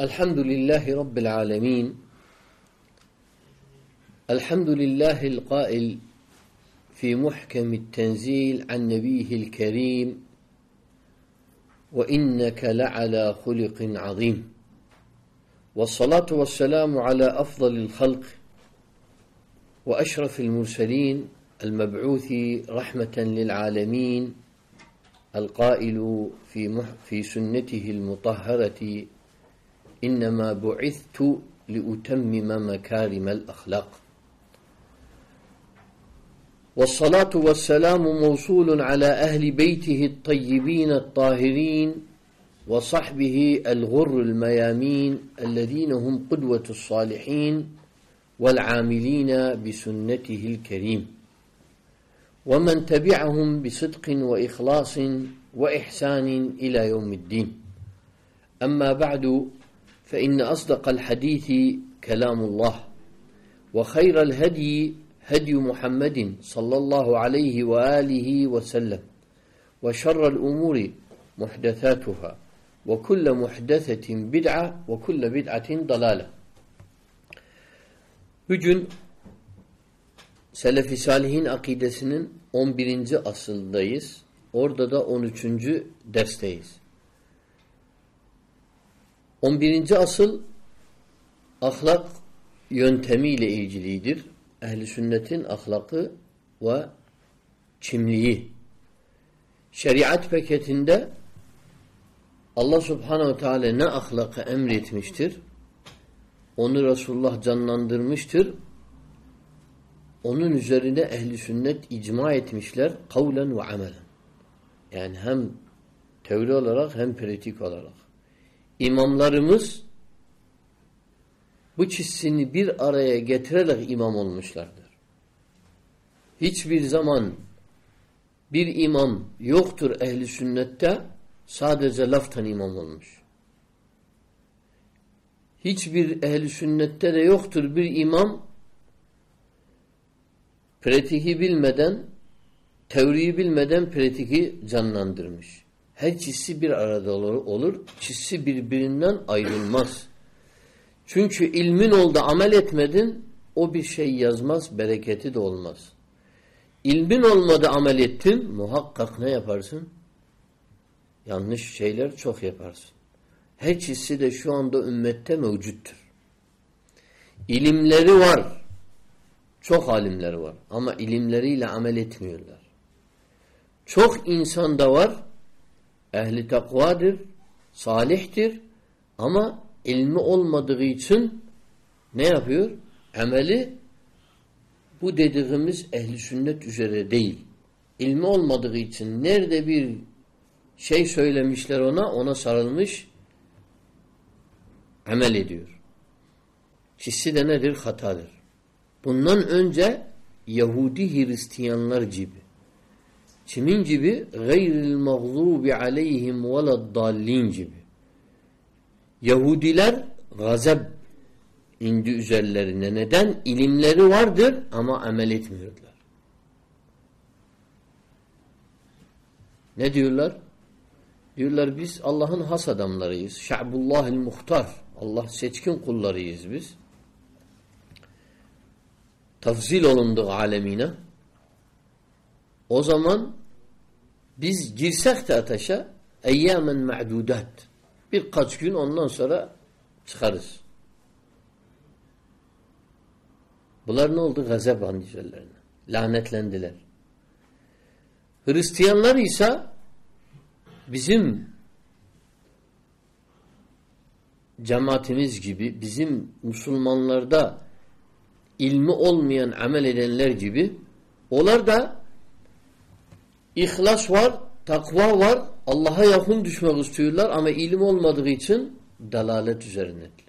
الحمد لله رب العالمين الحمد لله القائل في محكم التنزيل عن نبيه الكريم وإنك لعلى خلق عظيم. والصلاة والسلام على أفضل الخلق وأشرف المرسلين المبعوث رحمة للعالمين القائل في في سنته المطهرة إنما بعثت لأتمم مكارم الأخلاق. والصلاة والسلام موصول على أهل بيته الطيبين الطاهرين وصحبه الغر الميامين الذين هم قدوة الصالحين والعاملين بسنته الكريم. ومن تبعهم بصدق وإخلاص وإحسان إلى يوم الدين. أما بعد فإن أصدق الحديث كلام الله وخير الهدي هدي محمد صلى الله عليه وآله وسلم وشر الأمور محدثاتها وكل محدثة بدعة وكل بدعة ضلالة Bugün Selefi Salihin akidesinin 11. asıldayız. Orada da 13. dersteyiz. 11. asıl ahlak yöntemiyle ilgilidir. Ehli sünnetin ahlakı ve kimliği. Şeriat paketinde Allah subhanehu teala ne ahlakı emretmiştir? Onu Resulullah canlandırmıştır. Onun üzerine ehli sünnet icma etmişler kavlen ve amelen. Yani hem teori olarak hem pratik olarak. İmamlarımız bu çizsini bir araya getirerek imam olmuşlardır. Hiçbir zaman bir imam yoktur ehli sünnette sadece laftan imam olmuş. Hiçbir ehli sünnette de yoktur bir imam pratiği bilmeden teoriyi bilmeden pratiği canlandırmış. Her çizsi bir arada olur. Çizsi birbirinden ayrılmaz. Çünkü ilmin oldu amel etmedin o bir şey yazmaz, bereketi de olmaz. İlmin olmadı amel ettin muhakkak ne yaparsın? Yanlış şeyler çok yaparsın. Her çizsi de şu anda ümmette mevcuttur. İlimleri var. Çok alimleri var. Ama ilimleriyle amel etmiyorlar. Çok insan da var ehli takvadır, salihtir ama ilmi olmadığı için ne yapıyor? Ameli bu dediğimiz ehli sünnet üzere değil. İlmi olmadığı için nerede bir şey söylemişler ona, ona sarılmış amel ediyor. Hissi de nedir? Hatadır. Bundan önce Yahudi Hristiyanlar gibi Kimin gibi? Gayril mağzubi aleyhim veleddallin gibi. Yahudiler gazap indi üzerlerine. Neden? İlimleri vardır ama amel etmiyorlar. Ne diyorlar? Diyorlar biz Allah'ın has adamlarıyız. Şa'bullahil muhtar. Allah seçkin kullarıyız biz. Tafzil olunduk alemine. O zaman biz girsek de ateşe eyyamen ma'dudat. Birkaç gün ondan sonra çıkarız. Bunlar ne oldu? Andı üzerlerine. Lanetlendiler. Hristiyanlar ise bizim cemaatimiz gibi bizim Müslümanlarda ilmi olmayan amel edenler gibi onlar da İhlas var, takva var Allah'a yakın düşmek istiyorlar ama ilim olmadığı için dalalet üzerindedirler.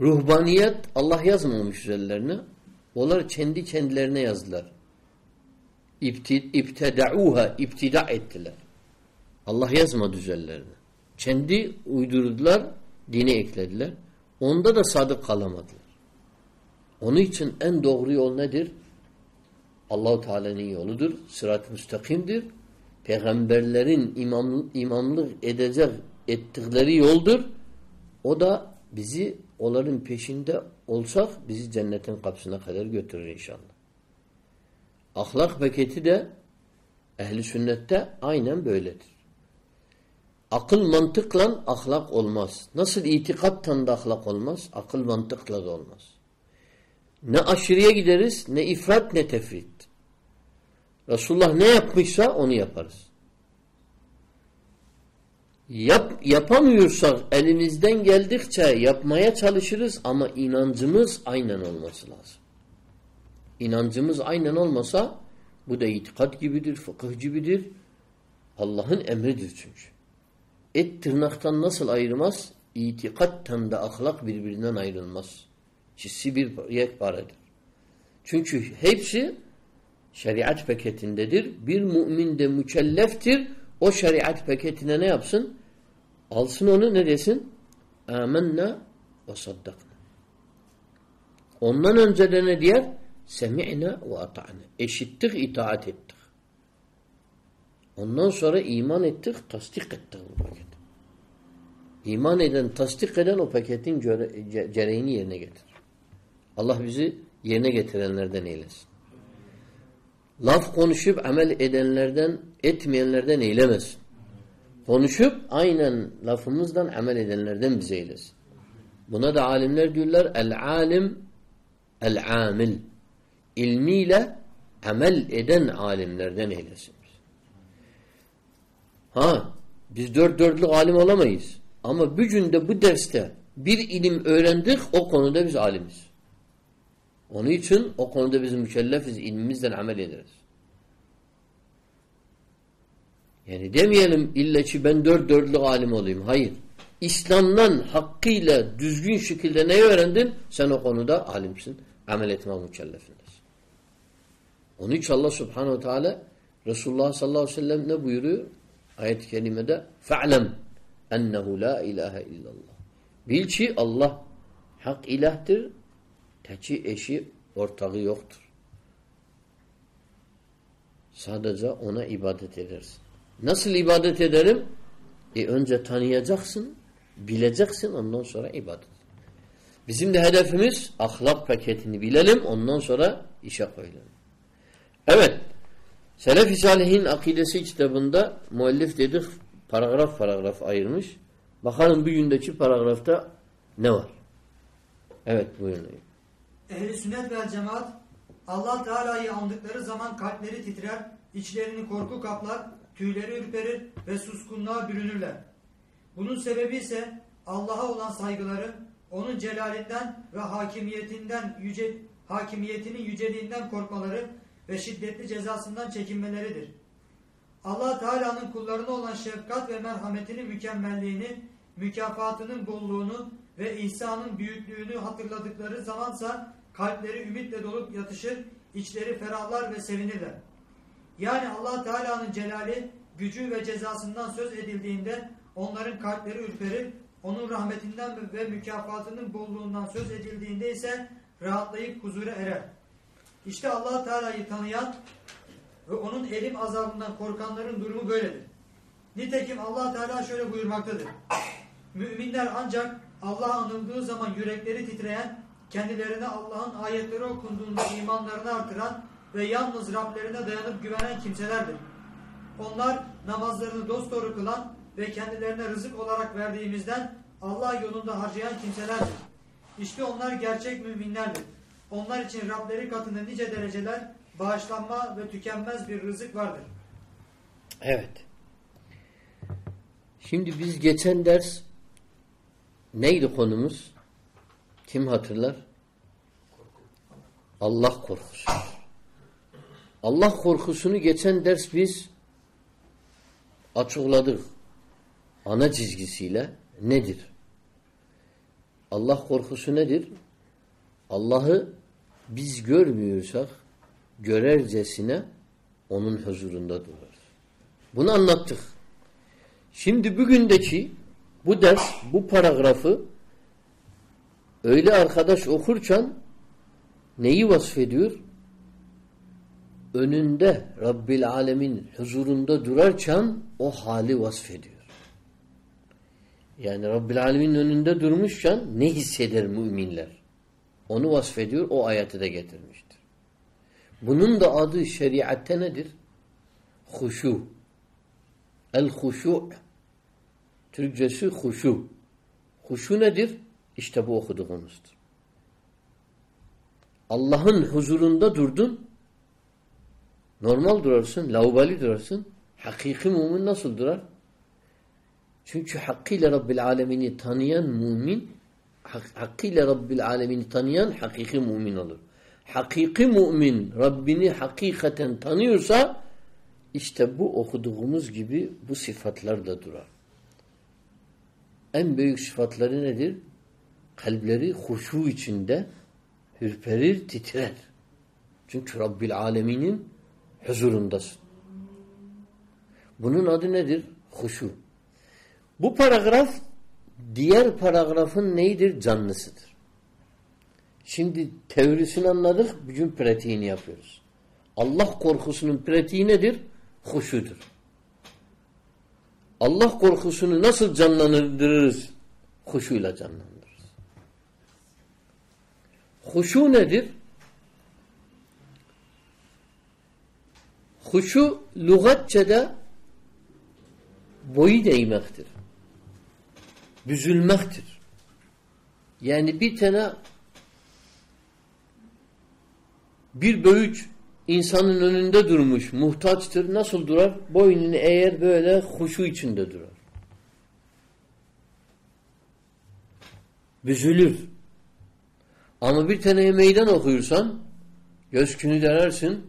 Ruhbaniyet Allah yazmamış üzerlerine. Onlar kendi kendilerine yazdılar. İbtedauha, iptida ettiler. Allah yazmadı üzerlerine. Kendi uydurdular, dine eklediler. Onda da sadık kalamadılar. Onun için en doğru yol nedir? Allahu Teala'nın yoludur. Sırat-ı müstakimdir. Peygamberlerin imam, imamlık edecek ettikleri yoldur. O da bizi onların peşinde olsak bizi cennetin kapısına kadar götürür inşallah. Ahlak paketi de ehli sünnette aynen böyledir. Akıl mantıkla ahlak olmaz. Nasıl itikattan da ahlak olmaz, akıl mantıkla da olmaz. Ne aşırıya gideriz, ne ifrat ne tefrit. Resulullah ne yapmışsa onu yaparız. Yap, yapamıyorsak elimizden geldikçe yapmaya çalışırız ama inancımız aynen olması lazım. İnancımız aynen olmasa bu da itikat gibidir, fıkıh gibidir. Allah'ın emridir çünkü. Et tırnaktan nasıl ayırmaz? İtikattan da ahlak birbirinden ayrılmaz. İkisi bir yekparedir. Çünkü hepsi şeriat paketindedir. Bir mümin de mükelleftir. O şeriat paketine ne yapsın? Alsın onu ne desin? Âmennâ ve saddakna. Ondan önce de ne diyer? Semi'na ve ata'na. Eşittik, itaat ettik. Ondan sonra iman ettik, tasdik ettik bu paket. İman eden, tasdik eden o paketin gereğini yerine getirir. Allah bizi yerine getirenlerden eylesin. Laf konuşup amel edenlerden, etmeyenlerden eylemesin. Konuşup aynen lafımızdan amel edenlerden bize eylesin. Buna da alimler diyorlar el-alim el-amil. İlmiyle amel eden alimlerden eylesin. Ha, biz dört dörtlük alim olamayız. Ama bir günde bu derste bir ilim öğrendik, o konuda biz alimiz. Onun için o konuda biz mükellefiz, ilmimizden amel ederiz. Yani demeyelim illa ki ben dört dörtlük alim olayım. Hayır. İslam'dan hakkıyla düzgün şekilde neyi öğrendin? Sen o konuda alimsin. Amel etme mükellefindesin. Onun için Allah subhanehu teala Resulullah sallallahu aleyhi ve sellem ne buyuruyor? Ayet-i kerimede fe'lem ennehu la ilahe illallah. Bil ki Allah hak ilahtır, teki eşi ortağı yoktur. Sadece ona ibadet edersin. Nasıl ibadet ederim? E önce tanıyacaksın, bileceksin ondan sonra ibadet. Bizim de hedefimiz ahlak paketini bilelim ondan sonra işe koyalım. Evet. Selef-i Salihin akidesi kitabında muallif dedik paragraf paragraf ayırmış. Bakalım bir gündeki paragrafta ne var? Evet buyurun. Ehli sünnet ve cemaat Allah Teala'yı andıkları zaman kalpleri titrer, içlerini korku kaplar, tüyleri ürperir ve suskunluğa bürünürler. Bunun sebebi ise Allah'a olan saygıları, onun celalinden ve hakimiyetinden yüce hakimiyetinin yüceliğinden korkmaları ve şiddetli cezasından çekinmeleridir. Allah Teala'nın kullarına olan şefkat ve merhametinin mükemmelliğini, mükafatının bolluğunu ve ihsanın büyüklüğünü hatırladıkları zamansa kalpleri ümitle dolup yatışır, içleri ferahlar ve sevinirler. Yani Allah Teala'nın celali, gücü ve cezasından söz edildiğinde onların kalpleri ürperir, onun rahmetinden ve mükafatının bolluğundan söz edildiğinde ise rahatlayıp huzura erer. İşte Allah Teala'yı tanıyan ve onun elim azabından korkanların durumu böyledir. Nitekim Allah Teala şöyle buyurmaktadır. Müminler ancak Allah anıldığı zaman yürekleri titreyen, kendilerine Allah'ın ayetleri okunduğunda imanlarını artıran ve yalnız Rablerine dayanıp güvenen kimselerdir. Onlar namazlarını dosdoğru kılan ve kendilerine rızık olarak verdiğimizden Allah yolunda harcayan kimselerdir. İşte onlar gerçek müminlerdir. Onlar için Rableri katında nice dereceler, bağışlanma ve tükenmez bir rızık vardır. Evet. Şimdi biz geçen ders neydi konumuz? Kim hatırlar? Allah korkusu. Allah korkusunu geçen ders biz açıkladık. Ana çizgisiyle nedir? Allah korkusu nedir? Allah'ı biz görmüyorsak görercesine onun huzurunda durarız. Bunu anlattık. Şimdi bugündeki bu ders, bu paragrafı öyle arkadaş okurken neyi vasfediyor? Önünde Rabbil Alemin huzurunda durarken o hali vasfediyor. Yani Rabbil Alemin önünde durmuşken ne hisseder müminler? Onu vasfediyor, o ayeti de getirmiştir. Bunun da adı şeriatte nedir? Huşu. El-huşu. Türkçesi huşu. Huşu nedir? İşte bu okuduğumuzdur. Allah'ın huzurunda durdun. Normal durarsın, laubali durarsın. Hakiki mümin nasıl durar? Çünkü hakkıyla Rabbil Alemini tanıyan mümin, hak, hakkıyla Rabbil Alemini tanıyan hakiki mümin olur. Hakiki mümin Rabbini hakikaten tanıyorsa işte bu okuduğumuz gibi bu sıfatlar da durar. En büyük sıfatları nedir? Kalpleri huşu içinde hürperir, titrer. Çünkü Rabbil Aleminin huzurundasın. Bunun adı nedir? Huşu. Bu paragraf diğer paragrafın neydir? Canlısıdır. Şimdi teorisini anladık, bugün pratiğini yapıyoruz. Allah korkusunun pratiği nedir? Huşudur. Allah korkusunu nasıl canlandırırız? Huşuyla canlandırırız. Huşu nedir? Huşu lügatçede boyu değmektir. Büzülmektir. Yani bir tane bir böğüç insanın önünde durmuş, muhtaçtır. Nasıl durar? Boynunu eğer böyle huşu içinde durar. Büzülür. Ama bir taneye meydan okuyorsan gözkünü derersin,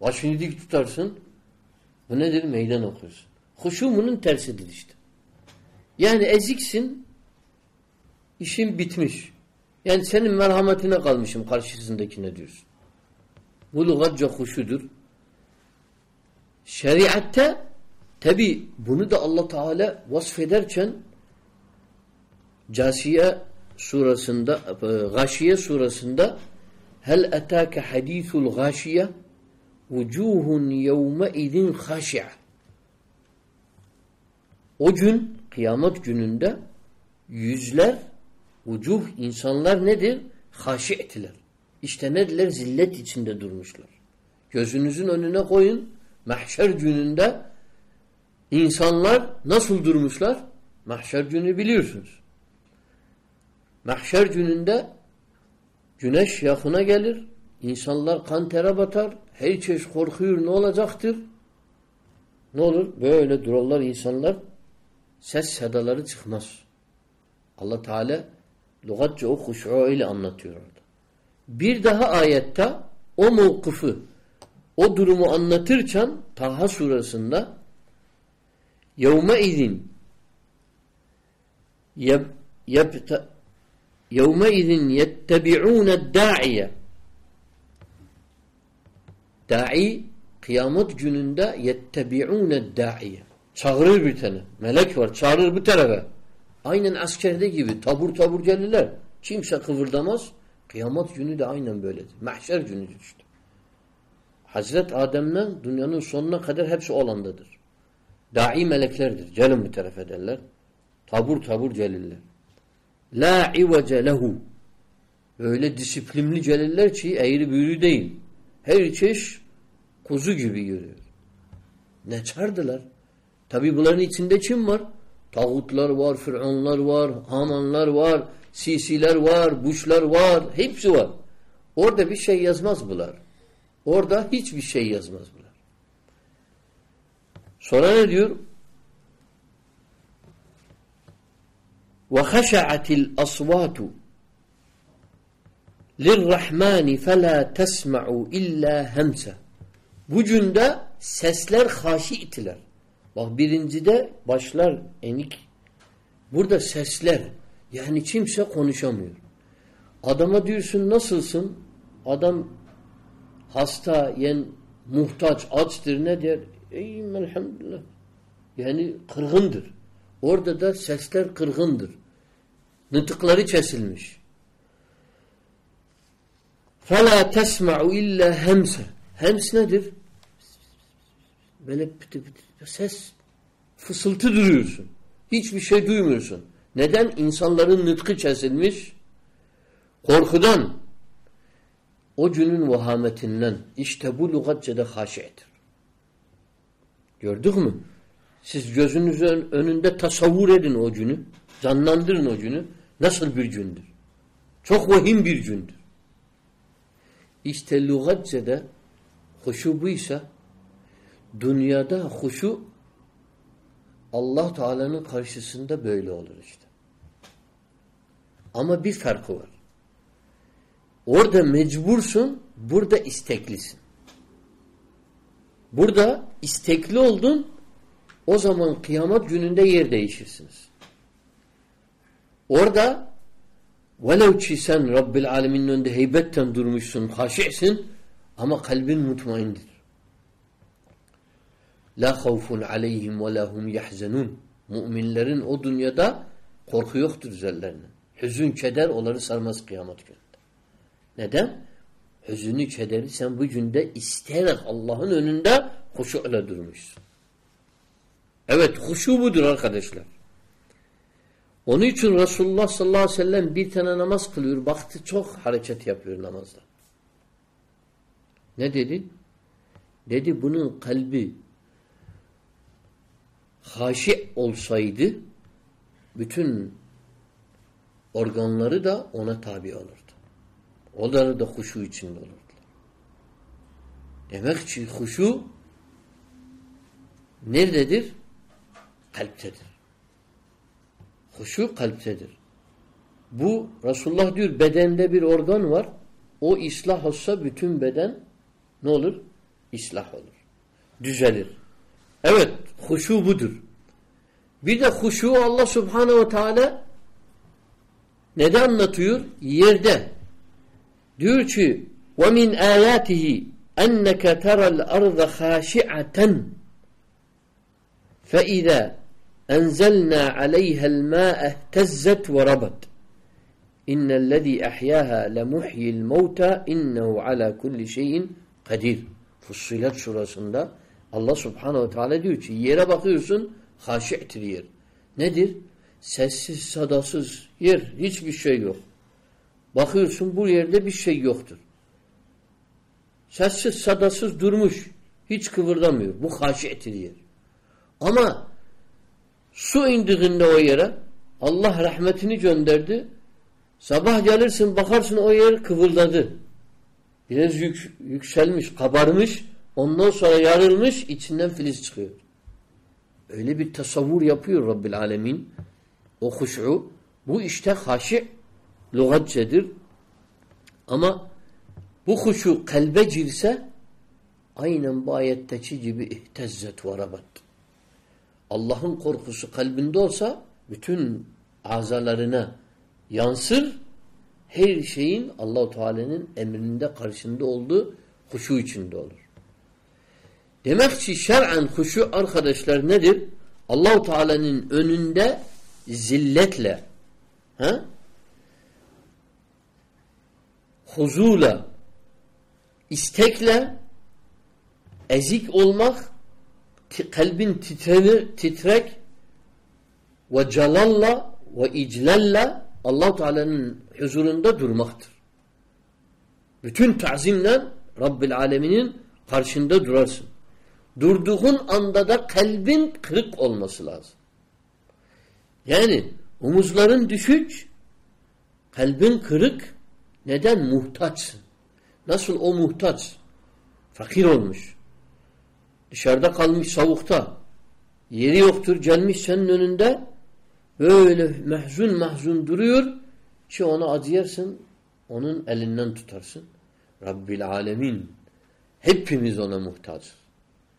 başını dik tutarsın. Bu nedir? Meydan okuyorsun. Huşu bunun tersidir işte. Yani eziksin, işin bitmiş. Yani senin merhametine kalmışım karşısındakine diyorsun. Bu lügatça huşudur. Şeriatte tabi bunu da Allah Teala vasfederken Casiye surasında Gâşiye surasında Hel etâke hadîthul gâşiye vucuhun yevme idin haşi'a O gün kıyamet gününde yüzler vucuh insanlar nedir? Haşi'tiler. İşte nedirler? Zillet içinde durmuşlar. Gözünüzün önüne koyun. Mahşer gününde insanlar nasıl durmuşlar? Mahşer günü biliyorsunuz. Mahşer gününde güneş yakına gelir. İnsanlar kan tere batar. Her çeşit korkuyor ne olacaktır? Ne olur? Böyle dururlar insanlar. Ses sedaları çıkmaz. Allah Teala lügatça o huşu ile anlatıyor orada. Bir daha ayette o mevkıfı, o durumu anlatırken Taha surasında yevme izin yevme izin yettebi'ûne da'iye da'i kıyamet gününde yettebi'ûne da'iye çağırır bir tane. Melek var çağırır bu tarafa. Aynen askerde gibi tabur tabur gelirler. Kimse kıvırdamaz. Kıyamet günü de aynen böyledir. Mahşer günüdür işte. Hazret Adem'den dünyanın sonuna kadar hepsi olandadır. Da'i meleklerdir. Gelin bir tarafa derler. Tabur tabur gelirler. La ivece lehu. Öyle disiplinli gelirler ki eğri büğrü değil. Her çeşit kuzu gibi yürüyor. Ne çardılar? Tabi bunların içinde kim var? Tağutlar var, Firavunlar var, Hamanlar var, Sisiler var, Buşlar var, hepsi var. Orada bir şey yazmaz bunlar. Orada hiçbir şey yazmaz bunlar. Sonra ne diyor? وَخَشَعَتِ الْأَصْوَاتُ لِلرَّحْمَانِ فَلَا تَسْمَعُوا اِلَّا هَمْسَ Bu cünde sesler haşi itiler. Bak birincide başlar enik. Burada sesler. Yani kimse konuşamıyor. Adama diyorsun nasılsın? Adam hasta, yen muhtaç, açtır ne der? İyiyim elhamdülillah. Yani kırgındır. Orada da sesler kırgındır. Nıtıkları kesilmiş. فَلَا تَسْمَعُ اِلَّا هَمْسَ Hems nedir? Böyle pıtı pıtı ses fısıltı duruyorsun. Hiçbir şey duymuyorsun. Neden? İnsanların nıtkı kesilmiş. Korkudan. O günün vahametinden. İşte bu lügatçede haşiyedir. Gördük mü? Siz gözünüzün önünde tasavvur edin o günü. Canlandırın o günü. Nasıl bir gündür? Çok vahim bir gündür. İşte lügatçede huşu buysa dünyada huşu Allah Teala'nın karşısında böyle olur işte. Ama bir farkı var. Orada mecbursun, burada isteklisin. Burada istekli oldun, o zaman kıyamet gününde yer değişirsiniz. Orada velev ki sen Rabbil Alemin'in önünde heybetten durmuşsun, haşi'sin ama kalbin mutmaindir. La havfun aleyhim ve la hum yahzenun. Müminlerin o dünyada korku yoktur üzerlerine. Hüzün, keder onları sarmaz kıyamet gününde. Neden? Hüzünü, kederi sen bu günde isteyerek Allah'ın önünde huşuyla durmuşsun. Evet, huşu budur arkadaşlar. Onun için Resulullah sallallahu aleyhi ve sellem bir tane namaz kılıyor. Baktı çok hareket yapıyor namazda. Ne dedi? Dedi bunun kalbi haşi olsaydı bütün organları da ona tabi olurdu. Onları da huşu içinde olurdu. Demek ki huşu nerededir? Kalptedir. Huşu kalptedir. Bu Resulullah diyor bedende bir organ var. O islah olsa bütün beden ne olur? İslah olur. Düzelir. Evet, huşu budur. Bir de huşu Allah Subhanahu ve Teala neden anlatıyor? Yerde. Diyor ki: "Ve min ayatihi enneke teral arda khashi'aten fe iza enzelna aleyha'l ma'a ihtazzat ve rabat. İnnellezî ahyâhâ lemuhyil mevtâ innehu ala kulli şeyin kadir." Fussilet surasında Allah subhanehu ve teala diyor ki yere bakıyorsun haşi'tir yer. Nedir? Sessiz, sadasız yer. Hiçbir şey yok. Bakıyorsun bu yerde bir şey yoktur. Sessiz, sadasız durmuş. Hiç kıvırdamıyor. Bu haşi'tir yer. Ama su indiğinde o yere Allah rahmetini gönderdi. Sabah gelirsin bakarsın o yer kıvıldadı. Biraz yük, yükselmiş, kabarmış. Ondan sonra yarılmış, içinden filiz çıkıyor. Öyle bir tasavvur yapıyor Rabbil Alemin. O huşu. Bu işte haşi lügatçedir. Ama bu huşu kalbe girse aynen bu ayetteki gibi ihtezzet ve rabat. Allah'ın korkusu kalbinde olsa bütün azalarına yansır. Her şeyin Allahu Teala'nın emrinde karşında olduğu huşu içinde olur. Demek ki şer'en huşu arkadaşlar nedir? Allahu Teala'nın önünde zilletle ha? huzula istekle ezik olmak kalbin titrenir, titrek ve celalla ve iclalla allah Teala'nın huzurunda durmaktır. Bütün tazimle Rabbil Aleminin karşında durarsın. Durduğun anda da kalbin kırık olması lazım. Yani omuzların düşük, kalbin kırık. Neden? Muhtaçsın. Nasıl o muhtaç? Fakir olmuş. Dışarıda kalmış savukta. Yeri yoktur gelmiş senin önünde. Böyle mehzun mahzun duruyor ki ona acıyarsın. Onun elinden tutarsın. Rabbil alemin. Hepimiz ona muhtaçız.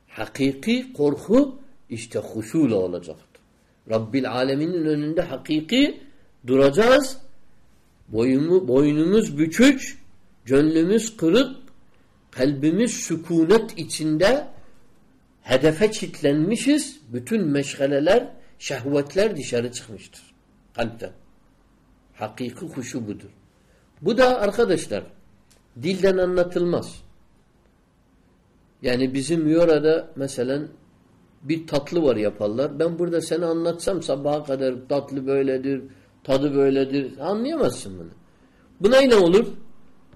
Hakiki korku İşte huşuyla olacaktır. Rabbil aleminin önünde hakiki duracağız. Boyumu, boynumuz bükük, gönlümüz kırık, kalbimiz sükunet içinde hedefe çitlenmişiz. Bütün meşgaleler, şehvetler dışarı çıkmıştır kalpten. Hakiki huşu budur. Bu da arkadaşlar dilden anlatılmaz. Yani bizim Yora'da mesela bir tatlı var yaparlar. Ben burada seni anlatsam sabaha kadar tatlı böyledir, tadı böyledir. Anlayamazsın bunu. Buna ne olur?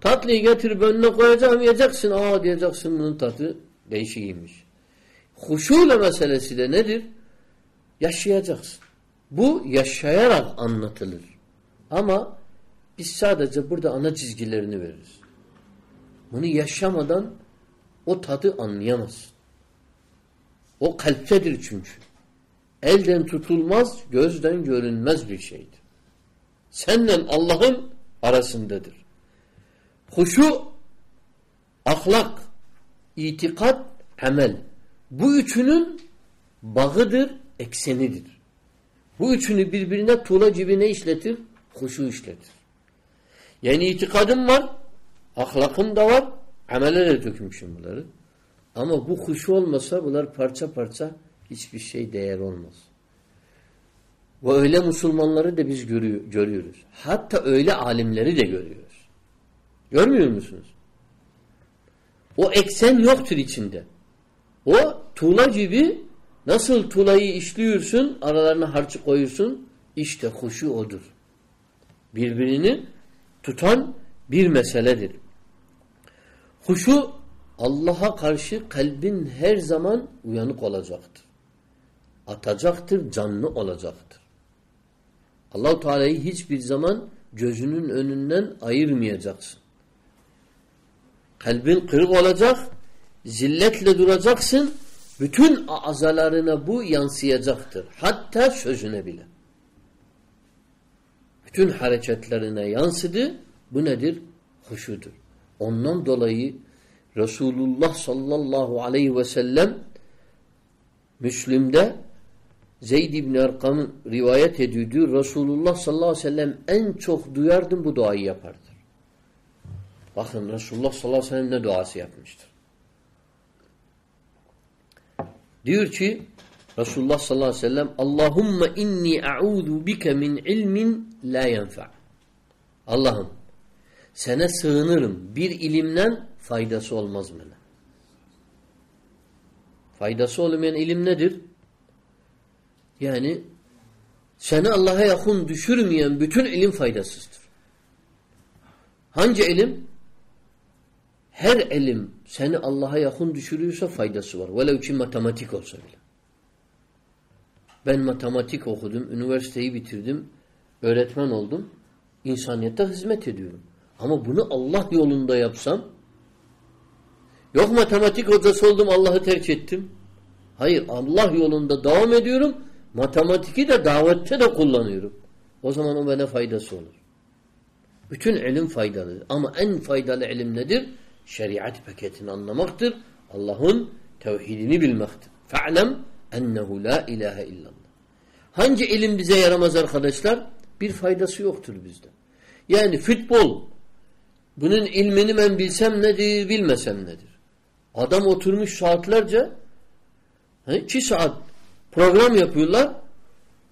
Tatlıyı getirip önüne koyacağım yiyeceksin. Aa diyeceksin bunun tadı değişikiymiş. Huşuyla meselesi de nedir? Yaşayacaksın. Bu yaşayarak anlatılır. Ama biz sadece burada ana çizgilerini veririz. Bunu yaşamadan o tadı anlayamazsın. O kalptedir çünkü. Elden tutulmaz, gözden görünmez bir şeydir. Seninle Allah'ın arasındadır. Huşu, ahlak, itikat, amel. Bu üçünün bağıdır, eksenidir. Bu üçünü birbirine tuğla cibine işletir, huşu işletir. Yani itikadım var, ahlakım da var, amele de dökmüşüm bunları. Ama bu huşu olmasa bunlar parça parça hiçbir şey değer olmaz. Ve öyle Müslümanları da biz görüyor, görüyoruz. Hatta öyle alimleri de görüyoruz. Görmüyor musunuz? O eksen yoktur içinde. O tuğla gibi nasıl tuğlayı işliyorsun, aralarına harçı koyuyorsun, işte huşu odur. Birbirini tutan bir meseledir. Huşu Allah'a karşı kalbin her zaman uyanık olacaktır. Atacaktır, canlı olacaktır. Allahu Teala'yı hiçbir zaman gözünün önünden ayırmayacaksın. Kalbin kırık olacak, zilletle duracaksın, bütün azalarına bu yansıyacaktır. Hatta sözüne bile. Bütün hareketlerine yansıdı. Bu nedir? Huşudur. Ondan dolayı Resulullah sallallahu aleyhi ve sellem Müslim'de Zeyd ibn Erkam'ın rivayet ediyordu. Resulullah sallallahu aleyhi ve sellem en çok duyardım bu duayı yapardı. Bakın Resulullah sallallahu aleyhi ve sellem ne duası yapmıştır. Diyor ki Resulullah sallallahu aleyhi ve sellem Allahümme inni a'udhu bike min ilmin la yenfa. Allah'ım sana sığınırım bir ilimden faydası olmaz bana. Faydası olmayan ilim nedir? Yani seni Allah'a yakın düşürmeyen bütün ilim faydasızdır. Hangi ilim? Her ilim seni Allah'a yakın düşürüyorsa faydası var. Velev ki matematik olsa bile. Ben matematik okudum, üniversiteyi bitirdim, öğretmen oldum. İnsaniyete hizmet ediyorum. Ama bunu Allah yolunda yapsam yok matematik hocası oldum Allah'ı terk ettim. Hayır Allah yolunda devam ediyorum. Matematiki de davette de kullanıyorum. O zaman o bana faydası olur. Bütün ilim faydalıdır. Ama en faydalı ilim nedir? Şeriat paketini anlamaktır. Allah'ın tevhidini bilmektir. Fe'lem ennehu la ilahe illallah. Hangi ilim bize yaramaz arkadaşlar? Bir faydası yoktur bizde. Yani futbol bunun ilmini ben bilsem nedir, bilmesem nedir? Adam oturmuş saatlerce iki saat program yapıyorlar.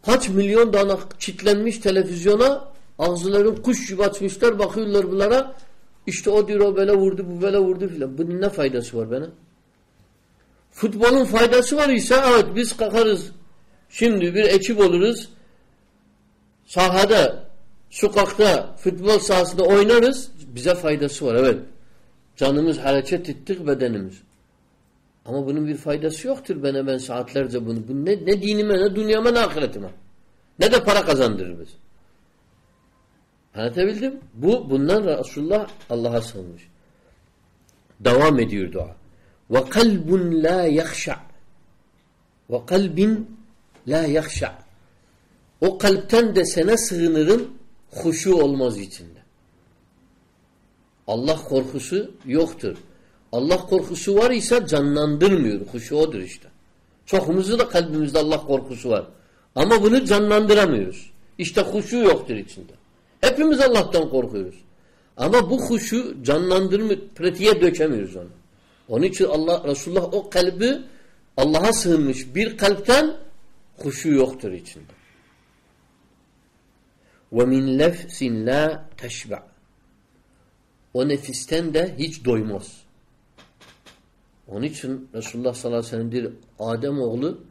Kaç milyon tane çitlenmiş televizyona ağızlarını kuş gibi açmışlar bakıyorlar bunlara. İşte o diyor o böyle vurdu bu böyle vurdu filan. Bunun ne faydası var bana? Futbolun faydası var ise evet biz kalkarız. Şimdi bir ekip oluruz. Sahada, sokakta, futbol sahasında oynarız. Bize faydası var evet. Canımız hareket ettik bedenimiz. Ama bunun bir faydası yoktur bana ben saatlerce bunu. Bu ne, ne dinime, ne dünyama, ne ahiretime. Ne de para kazandırır biz. Anlatabildim? Bu bundan Resulullah Allah'a sığınmış. Devam ediyor dua. Ve kalbun la yahşa. Ve kalbin la yahşa. O kalpten de sana sığınırım huşu olmaz içinde. Allah korkusu yoktur. Allah korkusu var ise canlandırmıyor. Huşu odur işte. Çokumuzun da kalbimizde Allah korkusu var. Ama bunu canlandıramıyoruz. İşte huşu yoktur içinde. Hepimiz Allah'tan korkuyoruz. Ama bu huşu canlandırma, pratiğe dökemiyoruz onu. Onun için Allah Resulullah o kalbi Allah'a sığınmış bir kalpten huşu yoktur içinde. Min lefsin la teşba. O nefisten de hiç doymaz. Onun için Resulullah sallallahu aleyhi ve sellem diyor Adem oğlu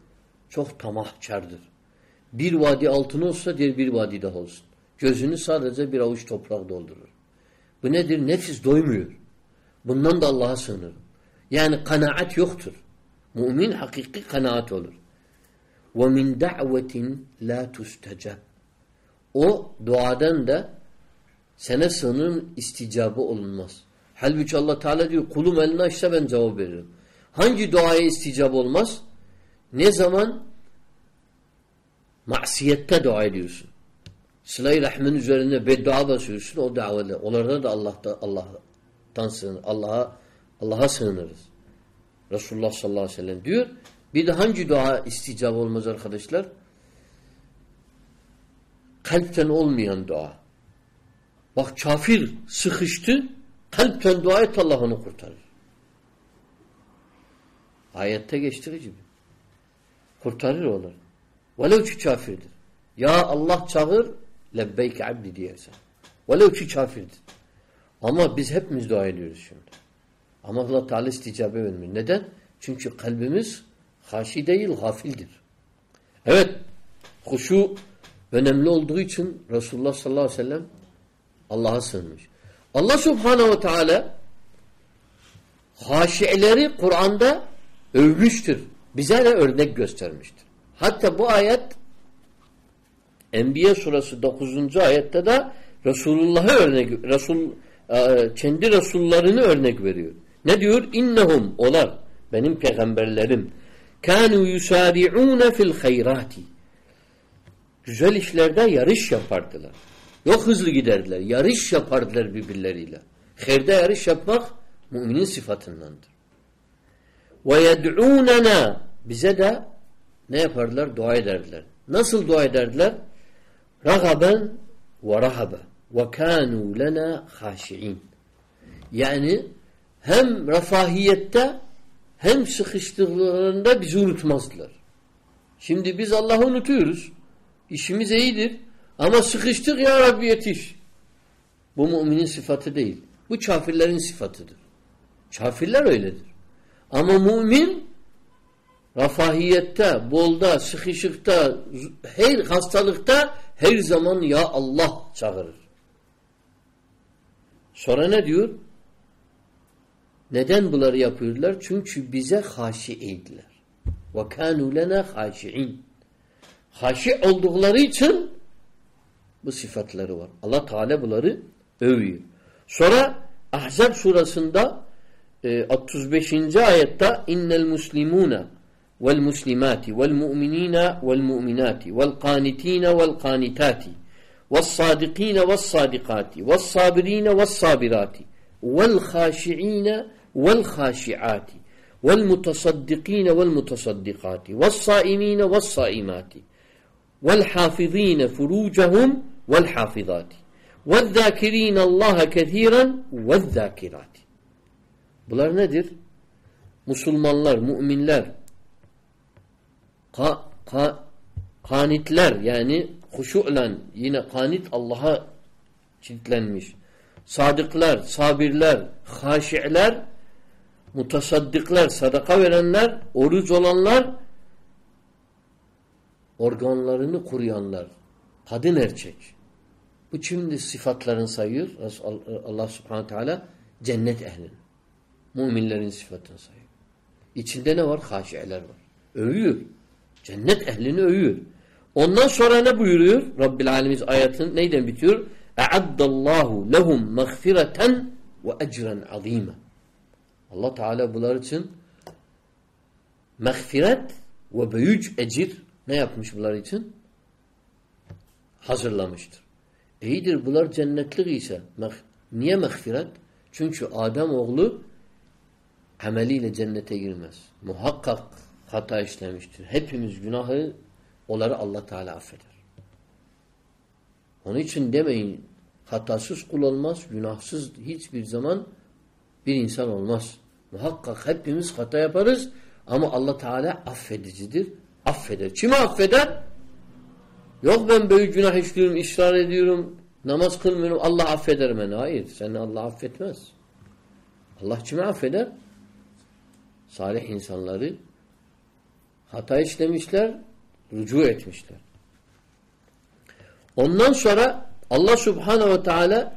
çok tamahkardır. Bir vadi altın olsa diğer bir vadi daha olsun. Gözünü sadece bir avuç toprak doldurur. Bu nedir? Nefis doymuyor. Bundan da Allah'a sığınır. Yani kanaat yoktur. Mümin hakiki kanaat olur. وَمِنْ دَعْوَةٍ لَا تُسْتَجَبْ O duadan da sana sığınırım isticabı olunmaz. Halbuki Allah Teala diyor kulum elini açsa ben cevap veririm. Hangi duaya isticab olmaz? Ne zaman? Masiyette dua ediyorsun. Sıla-i Rahmin üzerine beddua basıyorsun o davada. Onlarda da Allah'ta Allah'tan sığınır. Allah'a Allah'a sığınırız. Resulullah sallallahu aleyhi ve sellem diyor. Bir de hangi dua isticab olmaz arkadaşlar? Kalpten olmayan dua. Bak kafir sıkıştı, kalpten dua et Allah onu kurtarır. Ayette geçtiği gibi. Kurtarır onu. Velev ki kafirdir. Ya Allah çağır, lebbeyk abdi diyersen. Velev ki kafirdir. Ama biz hepimiz dua ediyoruz şimdi. Ama Allah Teala isticabe vermiyor. Neden? Çünkü kalbimiz haşi değil, gafildir. Evet, huşu önemli olduğu için Resulullah sallallahu aleyhi ve sellem Allah'a sığınmış. Allah subhanehu ve teala haşileri Kur'an'da övmüştür. Bize de örnek göstermiştir. Hatta bu ayet Enbiya surası 9. ayette de Resulullah'ı örnek Resul e, kendi Resullarını örnek veriyor. Ne diyor? İnnehum olar benim peygamberlerim kanu yusari'un fil hayrati güzel işlerde yarış yapardılar. Yok hızlı giderdiler. Yarış yapardılar birbirleriyle. Herde yarış yapmak müminin sıfatındandır. Ve yed'ûnena bize de ne yapardılar? Dua ederdiler. Nasıl dua ederdiler? Ragaben ve rahabe ve kânû lena haşi'in. Yani hem refahiyette hem sıkıştıklarında bizi unutmazdılar. Şimdi biz Allah'ı unutuyoruz. İşimiz iyidir. Ama sıkıştık ya Rabbi yetiş. Bu müminin sıfatı değil. Bu kafirlerin sıfatıdır. Kafirler öyledir. Ama mümin rafahiyette, bolda, sıkışıkta, her hastalıkta her zaman ya Allah çağırır. Sonra ne diyor? Neden bunları yapıyorlar? Çünkü bize haşiydiler. Ve kanu lena haşi'in. Haşi oldukları için bu sıfatları var. Allah Teala bunları övüyor. Sonra Ahzab surasında e, 35. ayette innel muslimuna والمسلمات والمؤمنين والمؤمنات والقانتين والقانتات والصادقين والصادقات والصابرين والصابرات والخاشعين والخاشعات والمتصدقين والمتصدقات والصائمين والصائمات والحافظين فروجهم والحافظات والذاكرين الله كثيرا والذاكرات. بلار نادر مسلمان الله مؤمن الله ka, ka, kanitler yani huşu'la yine kanit Allah'a kilitlenmiş. Sadıklar, sabirler, haşi'ler, mutasaddıklar, sadaka verenler, oruç olanlar, organlarını kuruyanlar, kadın erkek. Bu şimdi sıfatlarını sayıyor Allah subhanahu teala cennet ehlin. Müminlerin sıfatını sayıyor. İçinde ne var? Haşi'ler var. Övüyor. Cennet ehlini övüyor. Ondan sonra ne buyuruyor? Rabbil Alemiz ayetin neyden bitiyor? E'addallahu lehum mağfireten ve ecren azime. Allah Teala bunlar için mağfiret ve büyük ecir ne yapmış bunlar için? Hazırlamıştır. İyidir bunlar cennetlik ise niye mağfiret? Çünkü Adem oğlu ameliyle cennete girmez. Muhakkak hata işlemiştir. Hepimiz günahı onları Allah Teala affeder. Onun için demeyin hatasız kul olmaz, günahsız hiçbir zaman bir insan olmaz. Muhakkak hepimiz hata yaparız ama Allah Teala affedicidir. Affeder. Kimi affeder? Yok ben büyük günah işliyorum, ısrar ediyorum, namaz kılmıyorum, Allah affeder beni. Hayır, seni Allah affetmez. Allah kimi affeder? Salih insanları hata işlemişler, rücu etmişler. Ondan sonra Allah Subhanahu ve Teala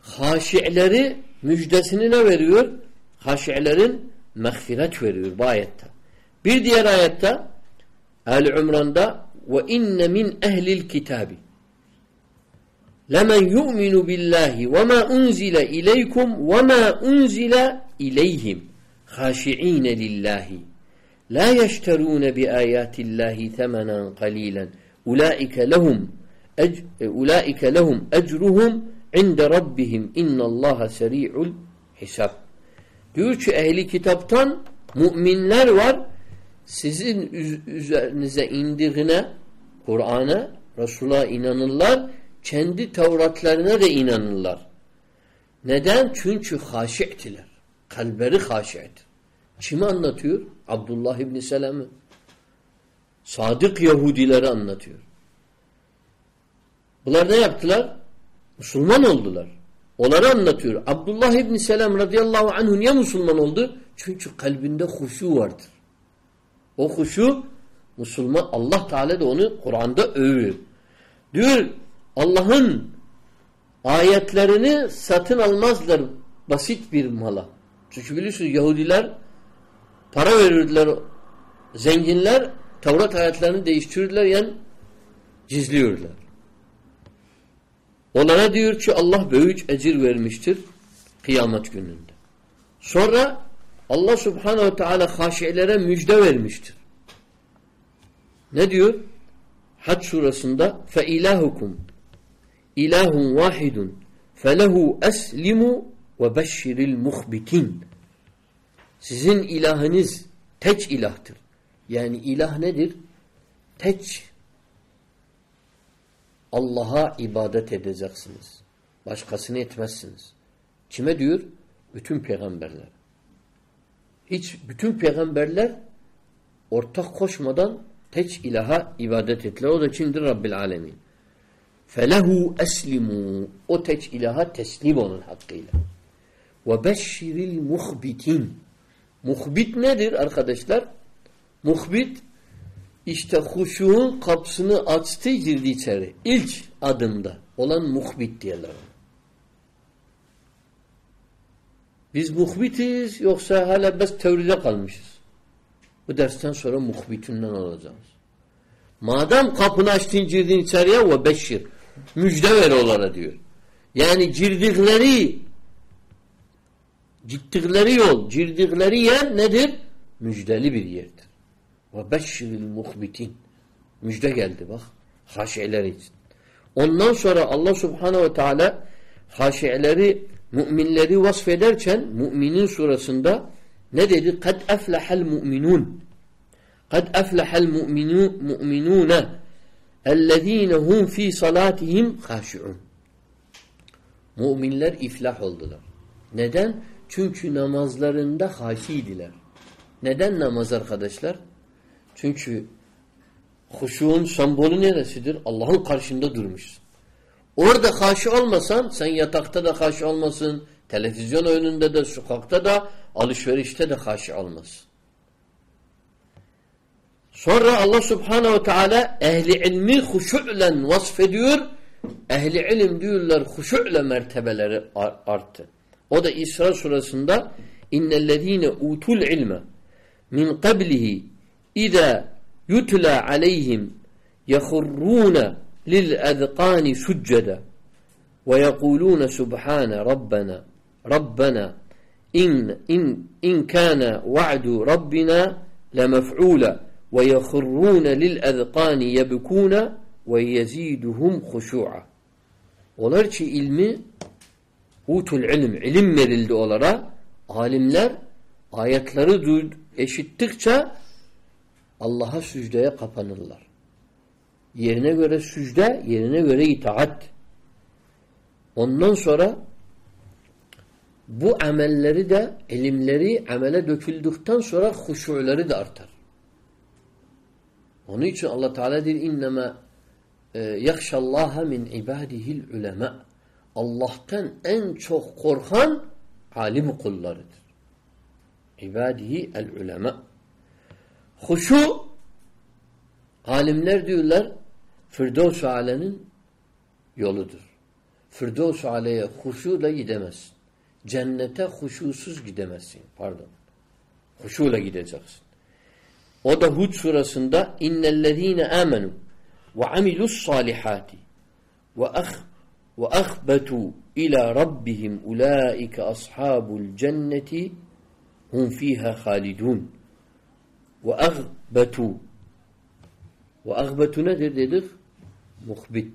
haşi'leri müjdesini ne veriyor? Haşi'lerin mağfiret veriyor bu ayette. Bir diğer ayette El-Umran'da ve inne min ehlil kitabi lemen yu'minu billahi ve ma unzile ileykum ve ma unzile la yeşterûne bi ayatillahi themenen qalilan ulaike lehum ulaike lehum ecruhum inde rabbihim innallaha seri'ul hesab. Diyor ki ehli kitaptan müminler var sizin üzerinize indiğine Kur'an'a Resul'a inanırlar kendi Tevratlarına da inanırlar. Neden? Çünkü haşi'tiler. Kalberi haşi'tir. Kimi anlatıyor? Abdullah İbni Selam'ı. Sadık Yahudileri anlatıyor. Bunlar ne yaptılar? Müslüman oldular. Onları anlatıyor. Abdullah İbni Selam radıyallahu anhu niye Müslüman oldu? Çünkü kalbinde huşu vardır. O huşu Müslüman Allah Teala da onu Kur'an'da övüyor. Diyor Allah'ın ayetlerini satın almazlar basit bir mala. Çünkü biliyorsunuz Yahudiler Para verirdiler zenginler Tevrat ayetlerini değiştirirdiler yani cizliyorlar. Onlara diyor ki Allah büyük ecir vermiştir kıyamet gününde. Sonra Allah subhanehu teala haşielere müjde vermiştir. Ne diyor? Hac surasında fe ilahukum ilahun vahidun felehu eslimu ve beşşiril muhbitin sizin ilahınız tek ilahtır. Yani ilah nedir? Tek Allah'a ibadet edeceksiniz. Başkasını etmezsiniz. Kime diyor? Bütün peygamberler. Hiç bütün peygamberler ortak koşmadan tek ilaha ibadet ettiler. O da kimdir? Rabbil alemin. Felehu eslimu. O tek ilaha teslim onun hakkıyla. Ve beşşiril. Muhbit nedir arkadaşlar? Muhbit işte huşuğun kapısını açtı girdi içeri. İlk adımda olan muhbit diyorlar. Biz muhbitiz yoksa hala biz teoride kalmışız. Bu dersten sonra muhbitinden olacağız. Madem kapını açtın girdin içeriye ve beşir. Müjde ver onlara diyor. Yani girdikleri gittikleri yol, girdikleri yer nedir? Müjdeli bir yerdir. Ve beşşiril muhbitin. Müjde geldi bak. Haşi'ler için. Ondan sonra Allah subhanehu ve teala haşi'leri, müminleri vasfederken müminin surasında ne dedi? Kad eflehel mu'minun. Kad eflehel mu'minune ellezine hum fi salatihim haşi'un. Müminler iflah oldular. Neden? Çünkü namazlarında haşiydiler. Neden namaz arkadaşlar? Çünkü huşuğun sembolü neresidir? Allah'ın karşında durmuşsun. Orada haşi olmasan sen yatakta da haşi olmasın, televizyon önünde de, sokakta da, alışverişte de haşi olmasın. Sonra Allah subhanehu ve teala ehli ilmi huşu'len vasfediyor. Ehli ilim diyorlar huşu'le mertebeleri arttı. O da İsra surasında innellezine utul ilme min qablihi İza yutla aleyhim yahurruna lil ezqani succeda ve yekuluna subhane rabbena rabbena in in in kana va'du rabbina lemef'ula ve yahurruna lil ezqani yebkuna ve yeziduhum huşu'a. Onlar ki ilmi utul ilim, ilim verildi onlara. Alimler ayetleri eşittikçe Allah'a sücdeye kapanırlar. Yerine göre sücde, yerine göre itaat. Ondan sonra bu amelleri de ilimleri amele döküldükten sonra huşuları da artar. Onun için Allah Teala diyor innema e, yakşallaha min ibadihil ulema. Allah'tan en çok korkan alim kullarıdır. İbadihi el ulema. Huşu alimler diyorlar Firdevs-i Ale'nin yoludur. Firdevs-i Ale'ye huşuyla gidemezsin. Cennete huşusuz gidemezsin. Pardon. Huşuyla gideceksin. O da Hud surasında innellezine amenu ve amilus salihati ve ah ve ahbetu ila rabbihim ulaike ashabul cenneti hum fiha halidun ve ahbetu ve ahbetu nedir dedik? Muhbit.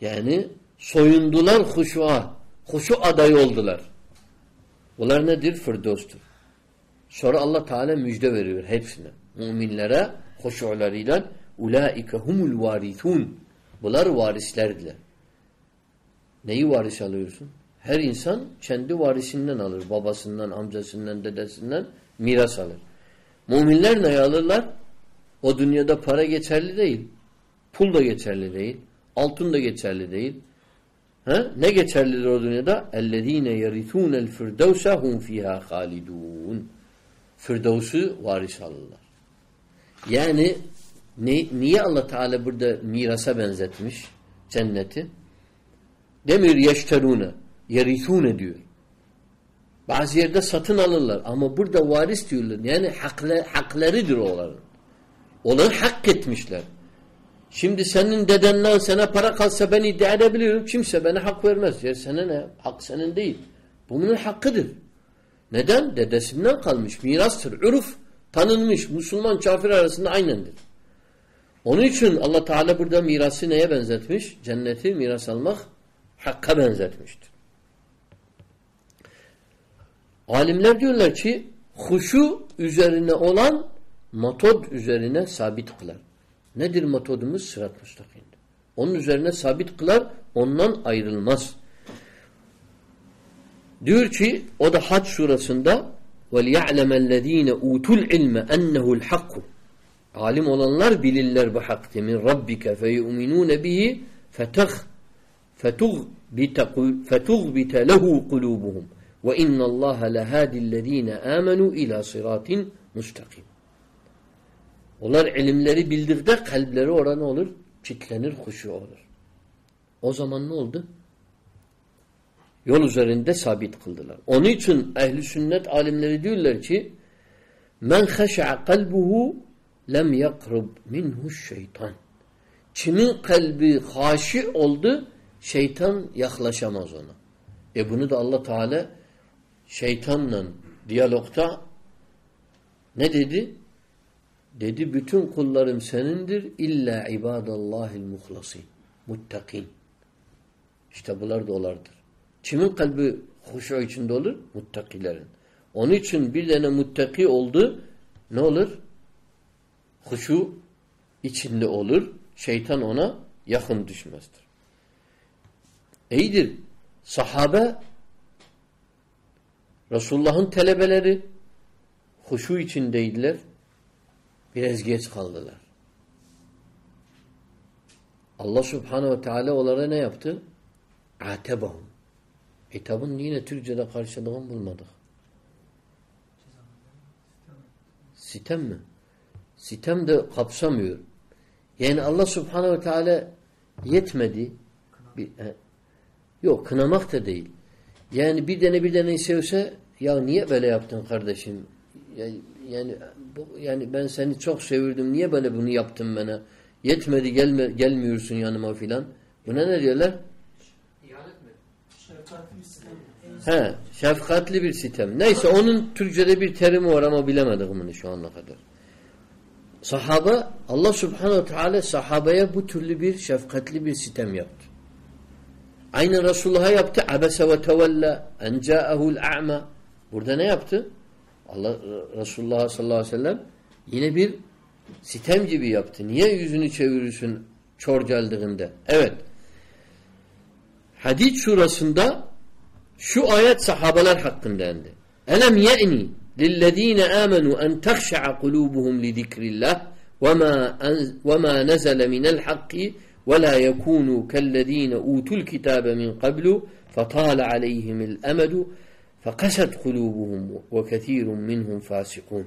Yani soyundular huşuğa. Huşu adayı oldular. Bunlar nedir? Firdostur. Sonra Allah Teala müjde veriyor hepsine. Müminlere huşularıyla ulaike humul varithun. Bunlar varislerdiler. Neyi varis alıyorsun? Her insan kendi varisinden alır. Babasından, amcasından, dedesinden miras alır. Müminler ne alırlar? O dünyada para geçerli değil. Pul da geçerli değil. Altın da geçerli değil. Ha? Ne geçerlidir o dünyada? اَلَّذ۪ينَ يَرِثُونَ الْفِرْدَوْسَ هُمْ فِيهَا خَالِدُونَ Firdevs'ü varis alırlar. Yani ne, niye Allah Teala burada mirasa benzetmiş cenneti? Demir yeşterune, yerithune diyor. Bazı yerde satın alırlar ama burada varis diyorlar. Yani hakle, haklarıdır onların. Onları hak etmişler. Şimdi senin dedenden sana para kalsa ben iddia edebilirim. Kimse bana hak vermez. Ya sana ne? Hak senin değil. Bu bunun hakkıdır. Neden? Dedesinden kalmış. Mirastır. Üruf tanınmış. Müslüman kafir arasında aynendir. Onun için Allah Teala burada mirası neye benzetmiş? Cenneti miras almak hakka benzetmiştir. Alimler diyorlar ki huşu üzerine olan metod üzerine sabit kılar. Nedir metodumuz? Sırat müstakimdir. Onun üzerine sabit kılar, ondan ayrılmaz. Diyor ki o da Hac surasında وَلْيَعْلَمَ الَّذ۪ينَ اُوتُوا الْعِلْمَ اَنَّهُ الْحَقُّ Alim olanlar bilirler bu hakkı min rabbike feyu'minûne bihi fetah fetughbite lehu kulubuhum ve innallaha lehâdillezîne âmenû ilâ sirâtin mustakim. Onlar ilimleri bildirde kalpleri orada ne olur? Kitlenir, huşu olur. O zaman ne oldu? Yol üzerinde sabit kıldılar. Onun için ehli sünnet alimleri diyorlar ki men haşa kalbuhu lem yakrub minhu şeytan. Kimin kalbi haşi oldu şeytan yaklaşamaz ona. E bunu da Allah Teala şeytanla diyalogta ne dedi? Dedi bütün kullarım senindir illa ibadallahil muhlasin. Muttakin. İşte bunlar da olardır. Kimin kalbi huşu içinde olur? Muttakilerin. Onun için bir tane muttaki oldu ne olur? Huşu içinde olur. Şeytan ona yakın düşmezdir. İyidir. Sahabe Resulullah'ın telebeleri huşu içindeydiler. Biraz geç kaldılar. Allah subhanehu ve teala onlara ne yaptı? Atebahum. Hitabın yine Türkçe'de karşılığını bulmadık. Sitem mi? Sitem de kapsamıyor. Yani Allah subhanehu ve teala yetmedi. Bir, yok kınamak da değil. Yani bir tane bir tane sevse ya niye böyle yaptın kardeşim? Yani, yani, bu, yani ben seni çok sevirdim. Niye böyle bunu yaptın bana? Yetmedi gelme, gelmiyorsun yanıma filan. Buna ne diyorlar? He, şefkatli bir sitem. Neyse onun Türkçe'de bir terimi var ama bilemedik bunu şu ana kadar. Sahaba Allah Subhanahu Teala sahabeye bu türlü bir şefkatli bir sitem yaptı. Aynı Resulullah'a yaptı. Abese ve tevella en ca'ahul a'ma. Burada ne yaptı? Allah Resulullah sallallahu aleyhi ve sellem yine bir sitem gibi yaptı. Niye yüzünü çevirirsin çor geldiğinde? Evet. Hadid surasında şu ayet sahabeler hakkında endi. Elem ye'ni lillezine amenu en tehşe'a kulubuhum li zikrillah ve ma nezele minel hakki ولا يكونوا كالذين أوتوا الكتاب من قبل فطال عليهم الأمد فقست قلوبهم وكثير منهم فاسقون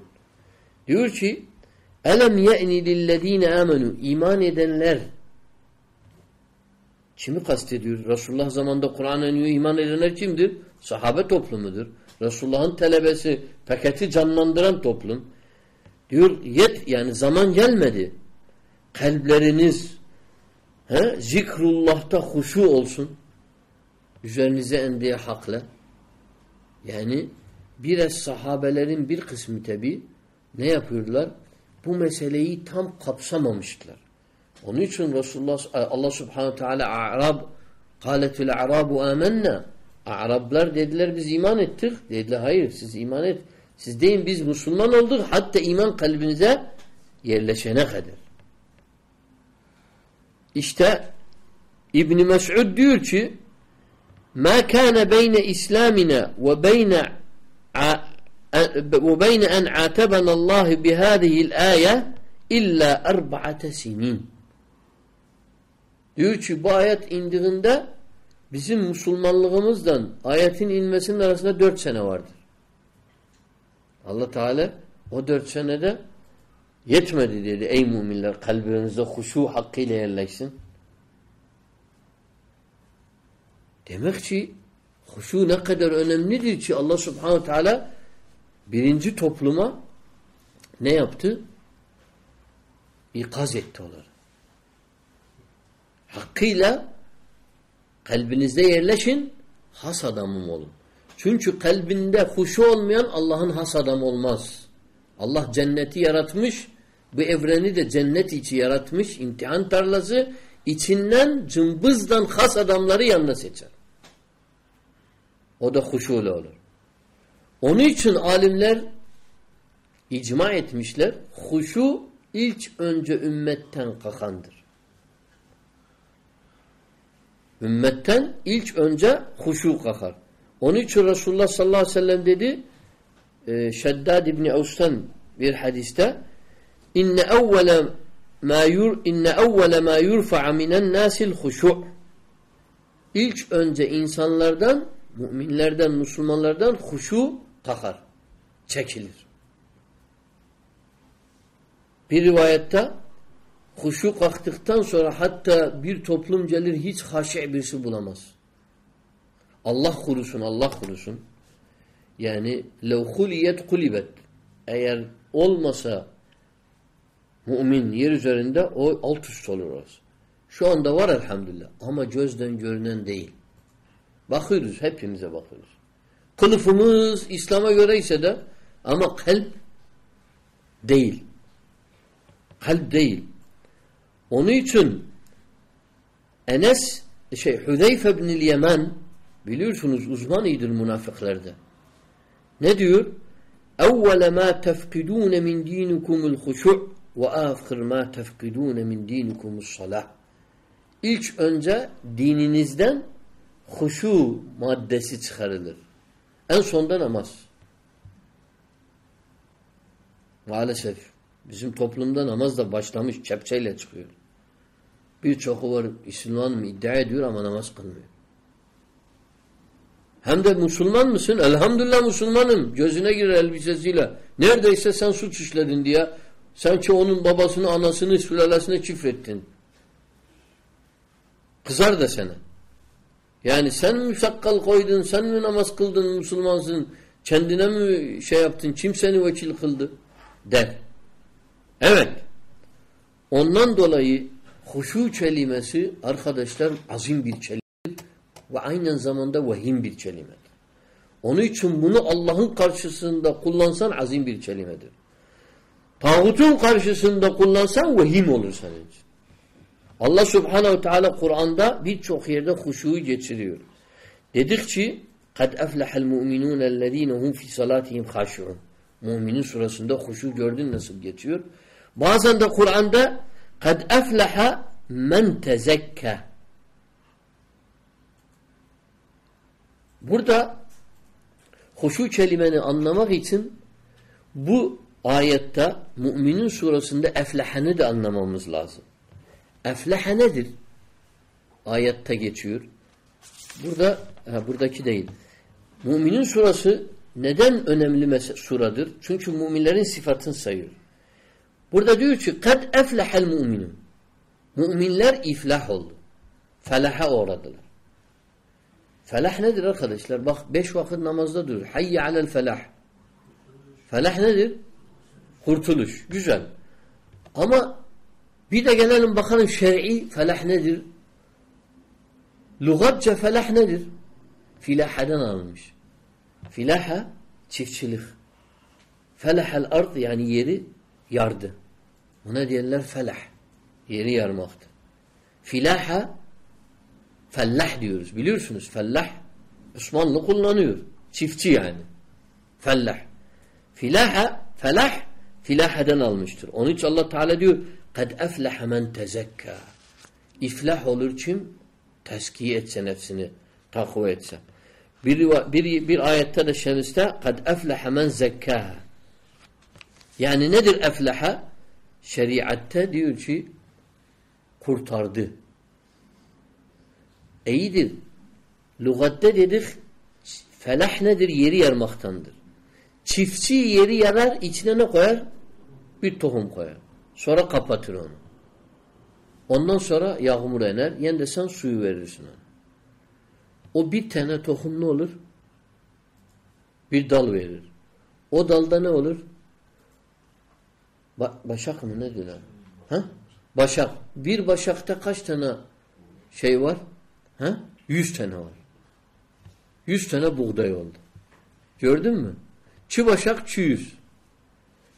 diyor ki elem ye'ni lillezine amenu iman edenler kimi kastediyor? Resulullah zamanında Kur'an'a iman edenler kimdir? Sahabe toplumudur. Resulullah'ın talebesi, paketi canlandıran toplum. Diyor yet yani zaman gelmedi. Kalpleriniz he, zikrullah'ta huşu olsun. Üzerinize endiye hakla. Yani biraz sahabelerin bir kısmı tabi ne yapıyorlar? Bu meseleyi tam kapsamamışlar. Onun için Resulullah Allah Subhanahu Teala Arab kâletul arabu amennâ Araplar dediler biz iman ettik. Dediler hayır siz iman et. Siz deyin biz Müslüman olduk hatta iman kalbinize yerleşene kadar. İşte İbn Mes'ud diyor ki ma kana beyne İslamina ve beyne ve beyne en atebana Allah bi hadihi'l ayet illa erba'ate sinin. Diyor ki bu ayet indiğinde bizim Müslümanlığımızdan ayetin inmesinin arasında dört sene vardır. Allah Teala o dört senede yetmedi dedi ey müminler kalbinizde huşu hakkıyla yerleşsin. Demek ki huşu ne kadar önemlidir ki Allah Subhanahu Teala birinci topluma ne yaptı? İkaz etti onları. Hakkıyla kalbinizde yerleşin, has adamım olun. Çünkü kalbinde huşu olmayan Allah'ın has adamı olmaz. Allah cenneti yaratmış, bu evreni de cennet içi yaratmış, imtihan tarlası, içinden cımbızdan has adamları yanına seçer. O da huşuyla olur. Onun için alimler icma etmişler, huşu ilk önce ümmetten kakandır. Ümmetten ilk önce huşu kakar. Onun için Resulullah sallallahu aleyhi ve sellem dedi e, Şeddad İbni Avs'tan bir hadiste inne evvele ma yur inne evvele ma yurfa'a minen nasil huşu' İlk önce insanlardan, müminlerden, Müslümanlardan huşu takar. Çekilir. Bir rivayette huşu kalktıktan sonra hatta bir toplum gelir hiç haşi birisi bulamaz. Allah kurusun, Allah kurusun. Yani lev huliyet kulibet. Eğer olmasa mümin yer üzerinde o alt üst olur orası. Şu anda var elhamdülillah ama gözden görünen değil. Bakıyoruz, hepimize bakıyoruz. Kılıfımız İslam'a göre ise de ama kalp değil. Kalp değil. Onun için Enes şey Hüzeyfe bin Yemen biliyorsunuz uzman iyidir münafıklarda. Ne diyor? Evvele ma tefkidûne min dînikumul huşu' âfir ma tefkidûne min dînikumus salah. İlk önce dininizden huşu maddesi çıkarılır. En sonda namaz. Maalesef bizim toplumda namaz da başlamış çepçeyle çıkıyor. Birçoku var İslam'ı iddia ediyor ama namaz kılmıyor. Hem de Müslüman mısın? Elhamdülillah Müslümanım. Gözüne girer elbisesiyle. Neredeyse sen suç işledin diye. Sen ki onun babasını, anasını, sülalesine çifrettin. Kızar da sana. Yani sen mi sakkal koydun, sen mi namaz kıldın, Müslümansın, kendine mi şey yaptın, kim seni vekil kıldı der. Evet. Ondan dolayı huşu kelimesi arkadaşlar azim bir kelimedir ve aynı zamanda vahim bir kelimedir. Onun için bunu Allah'ın karşısında kullansan azim bir kelimedir. Tağutun karşısında kullansan vahim olur senin için. Allah subhanehu teala Kur'an'da birçok yerde huşuyu geçiriyor. Dedik ki قَدْ أَفْلَحَ الْمُؤْمِنُونَ الَّذ۪ينَ هُمْ فِي صَلَاتِهِمْ خَاشِعُونَ Müminin surasında huşu gördün nasıl geçiyor. Bazen de Kur'an'da kad efleha men tezekka. Burada huşu kelimeni anlamak için bu ayette Müminin surasında eflehanı da anlamamız lazım. Efleha nedir? Ayette geçiyor. Burada ha, buradaki değil. Müminin surası neden önemli suradır? Çünkü müminlerin sıfatını sayıyor. Burada diyor ki kad eflehel mu'minun. Müminler iflah oldu. Felaha uğradılar. Felah nedir arkadaşlar? Bak beş vakit namazda durur. Hayye alel felah. Felah nedir? Kurtuluş. Güzel. Ama bir de gelelim bakalım şer'i felah nedir? Lugatça felah nedir? Filahadan alınmış. Filaha çiftçilik. Felahel ard yani yeri yardı. Buna diyorlar felah. Yeri yarmaktır. Filaha fellah diyoruz. Biliyorsunuz fellah Osmanlı kullanıyor. Çiftçi yani. Fellah. Filaha felah filahadan almıştır. Onun için Allah Teala diyor kad efleha men tezekka. İflah olur kim? Teskiye etse nefsini, takva etse. Bir, bir, bir ayette de Şems'te kad efleha men zekkaha. Yani nedir efleha? Şeriatte diyor ki kurtardı. İyidir. Lugatte dedik felah nedir? Yeri yarmaktandır. Çiftçi yeri yarar, içine ne koyar? Bir tohum koyar. Sonra kapatır onu. Ondan sonra yağmur ener. Yani de sen suyu verirsin ona. O bir tane tohum ne olur? Bir dal verir. O dalda ne olur? Ba başak mı ne diyorlar? Ha? Başak. Bir başakta kaç tane şey var? Ha? Yüz tane var. Yüz tane buğday oldu. Gördün mü? Çi başak çi yüz.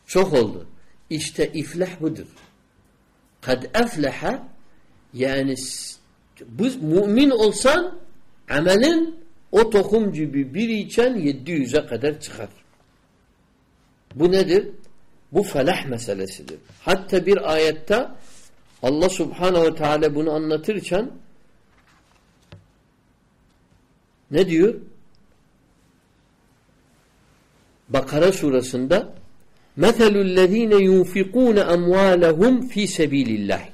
Çok oldu. İşte iflah budur. Kad efleha yani bu mümin olsan amelin o tohum gibi bir içen 700'e kadar çıkar. Bu nedir? Bu felah meselesidir. Hatta bir ayette Allah subhanehu ve teala bunu anlatırken ne diyor? Bakara surasında مَثَلُ الَّذ۪ينَ يُنْفِقُونَ اَمْوَالَهُمْ ف۪ي سَب۪يلِ اللّٰهِ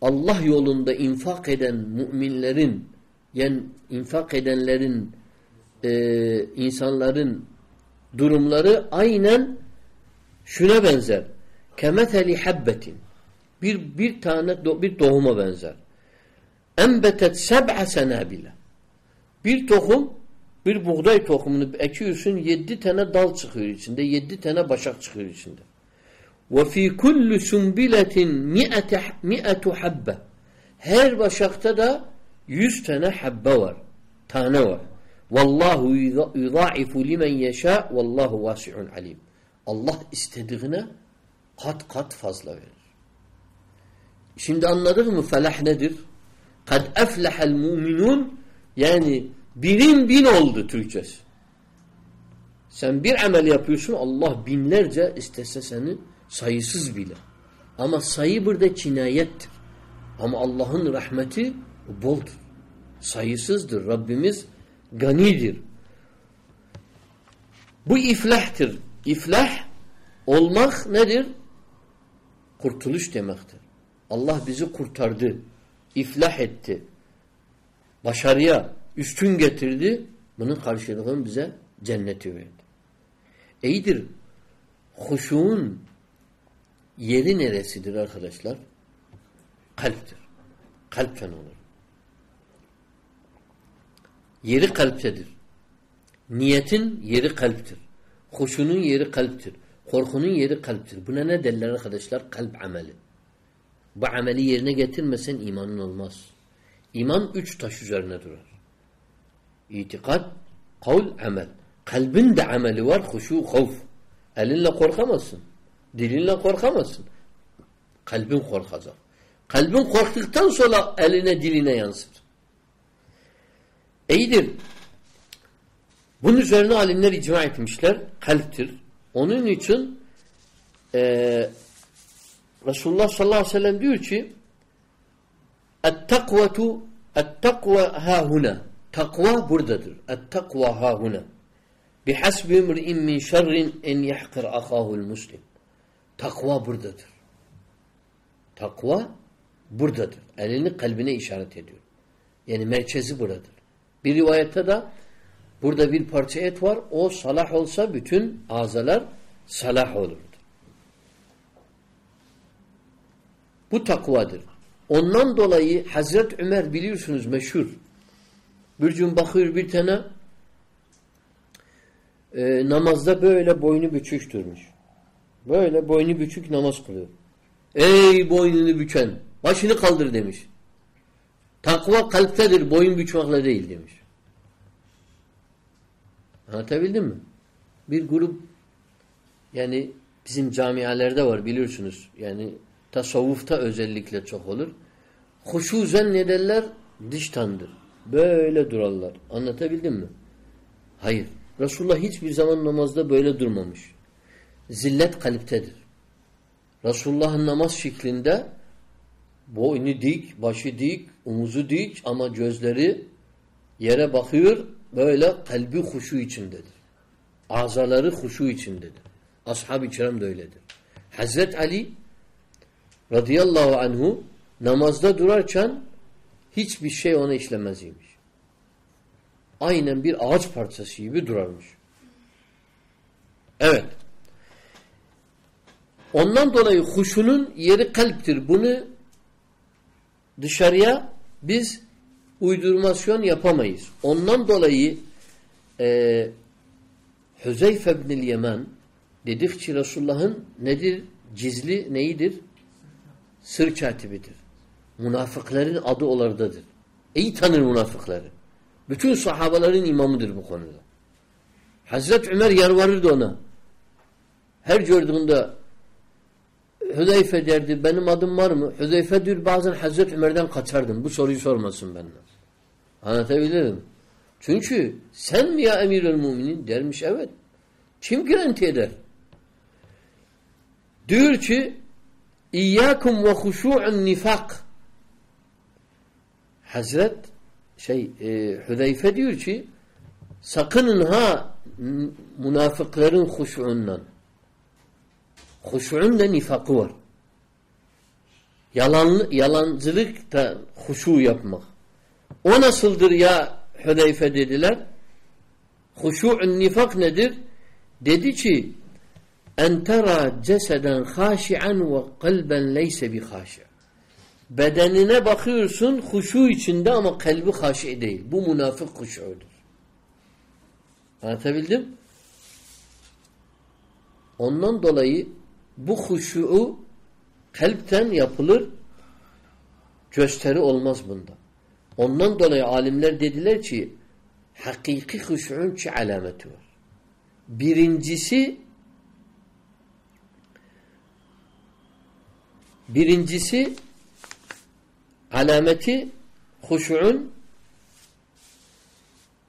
Allah yolunda infak eden müminlerin yani infak edenlerin e, insanların durumları aynen şuna benzer. Kemeteli habbetin bir bir tane bir tohuma benzer. Enbetet seb'a senabile. Bir tohum bir buğday tohumunu ekiyorsun yedi tane dal çıkıyor içinde. Yedi tane başak çıkıyor içinde. Fi kulli sumbiletin mi'etu habbe. Her başakta da yüz tane habbe var. Tane var. Vallahu yudaifu limen yeşâ vallahu vasi'un alim. Allah istediğine kat kat fazla verir. Şimdi anladık mı felah nedir? Kad eflehel mu'minun yani birin bin oldu Türkçesi. Sen bir amel yapıyorsun Allah binlerce istese seni sayısız bile. Ama sayı burada cinayettir. Ama Allah'ın rahmeti boldur. Sayısızdır. Rabbimiz ganidir. Bu iflahtır. İflah olmak nedir? Kurtuluş demektir. Allah bizi kurtardı. İflah etti. Başarıya üstün getirdi. Bunun karşılığını bize cenneti verdi. İyidir. Huşuğun yeri neresidir arkadaşlar? Kalptir. Kalpten olur. Yeri kalptedir. Niyetin yeri kalptir. Huşunun yeri kalptir. Korkunun yeri kalptir. Buna ne derler arkadaşlar? Kalp ameli. Bu ameli yerine getirmesen imanın olmaz. İman üç taş üzerine durar. İtikad, kavl, amel. Kalbin de ameli var, huşu, havf. Elinle korkamazsın. Dilinle korkamazsın. Kalbin korkacak. Kalbin korktuktan sonra eline diline yansır. İyidir. Bunun üzerine alimler icma etmişler. Kalptir. Onun için e, Resulullah sallallahu aleyhi ve sellem diyor ki Et-takvatu et-takva hahuna. Takva buradadır. Et-takva hahuna. Bihasbi imri'in min şerrin en yahkir ahahul muslim. Takva buradadır. Takva buradadır. Elini kalbine işaret ediyor. Yani merkezi buradır. Bir rivayette de burada bir parça et var. O salah olsa bütün azalar salah olurdu. Bu takvadır. Ondan dolayı Hazret Ömer biliyorsunuz meşhur. Bir gün bakıyor bir tane e, namazda böyle boynu bükük. Böyle boynu bükük namaz kılıyor. Ey boynunu büken başını kaldır demiş. Takva kalptedir boyun bükmekle değil demiş. Anlatabildim mi? Bir grup yani bizim camialerde var biliyorsunuz. Yani tasavvufta özellikle çok olur. Huşu zannederler dıştandır. Böyle durarlar. Anlatabildim mi? Hayır. Resulullah hiçbir zaman namazda böyle durmamış. Zillet kalptedir. Resulullah'ın namaz şeklinde boynu dik, başı dik, omuzu dik ama gözleri yere bakıyor böyle kalbi huşu içindedir. Azaları huşu içindedir. Ashab-ı kiram da öyledir. Hazret Ali radıyallahu anhu namazda durarken hiçbir şey ona işlemeziymiş. Aynen bir ağaç parçası gibi durarmış. Evet. Ondan dolayı huşunun yeri kalptir. Bunu dışarıya biz uydurmasyon yapamayız. Ondan dolayı e, Hüzeyfe bin Yemen dedikçe Resulullah'ın nedir? Cizli neyidir? Sır katibidir. Münafıkların adı olardadır. İyi tanır münafıkları. Bütün sahabaların imamıdır bu konuda. Hazreti Ömer yarvarırdı ona. Her gördüğünde Hüzeyfe derdi benim adım var mı? Hüzeyfe diyor bazen Hazreti Ömer'den kaçardım. Bu soruyu sormasın benden. Anlatabilirim. Çünkü sen mi ya emirül müminin? Dermiş evet. Kim garanti eder? Diyor ki İyyâkum ve huşû'un nifak Hazret şey e, Hüzeyfe diyor ki sakının ha münafıkların huşuğundan. Huşuğun da nifakı var. Yalan, yalancılık da huşu yapmak. O nasıldır ya Hüzeyfe dediler. Huşu'un nifak nedir? Dedi ki en tera ceseden haşi'an ve kalben leyse bi haşi. Bedenine bakıyorsun huşu içinde ama kalbi haşi değil. Bu münafık huşudur. Anlatabildim? Ondan dolayı bu huşu kalpten yapılır gösteri olmaz bunda. Ondan dolayı alimler dediler ki hakiki huşu'un iki alameti var. Birincisi birincisi alameti huşu'un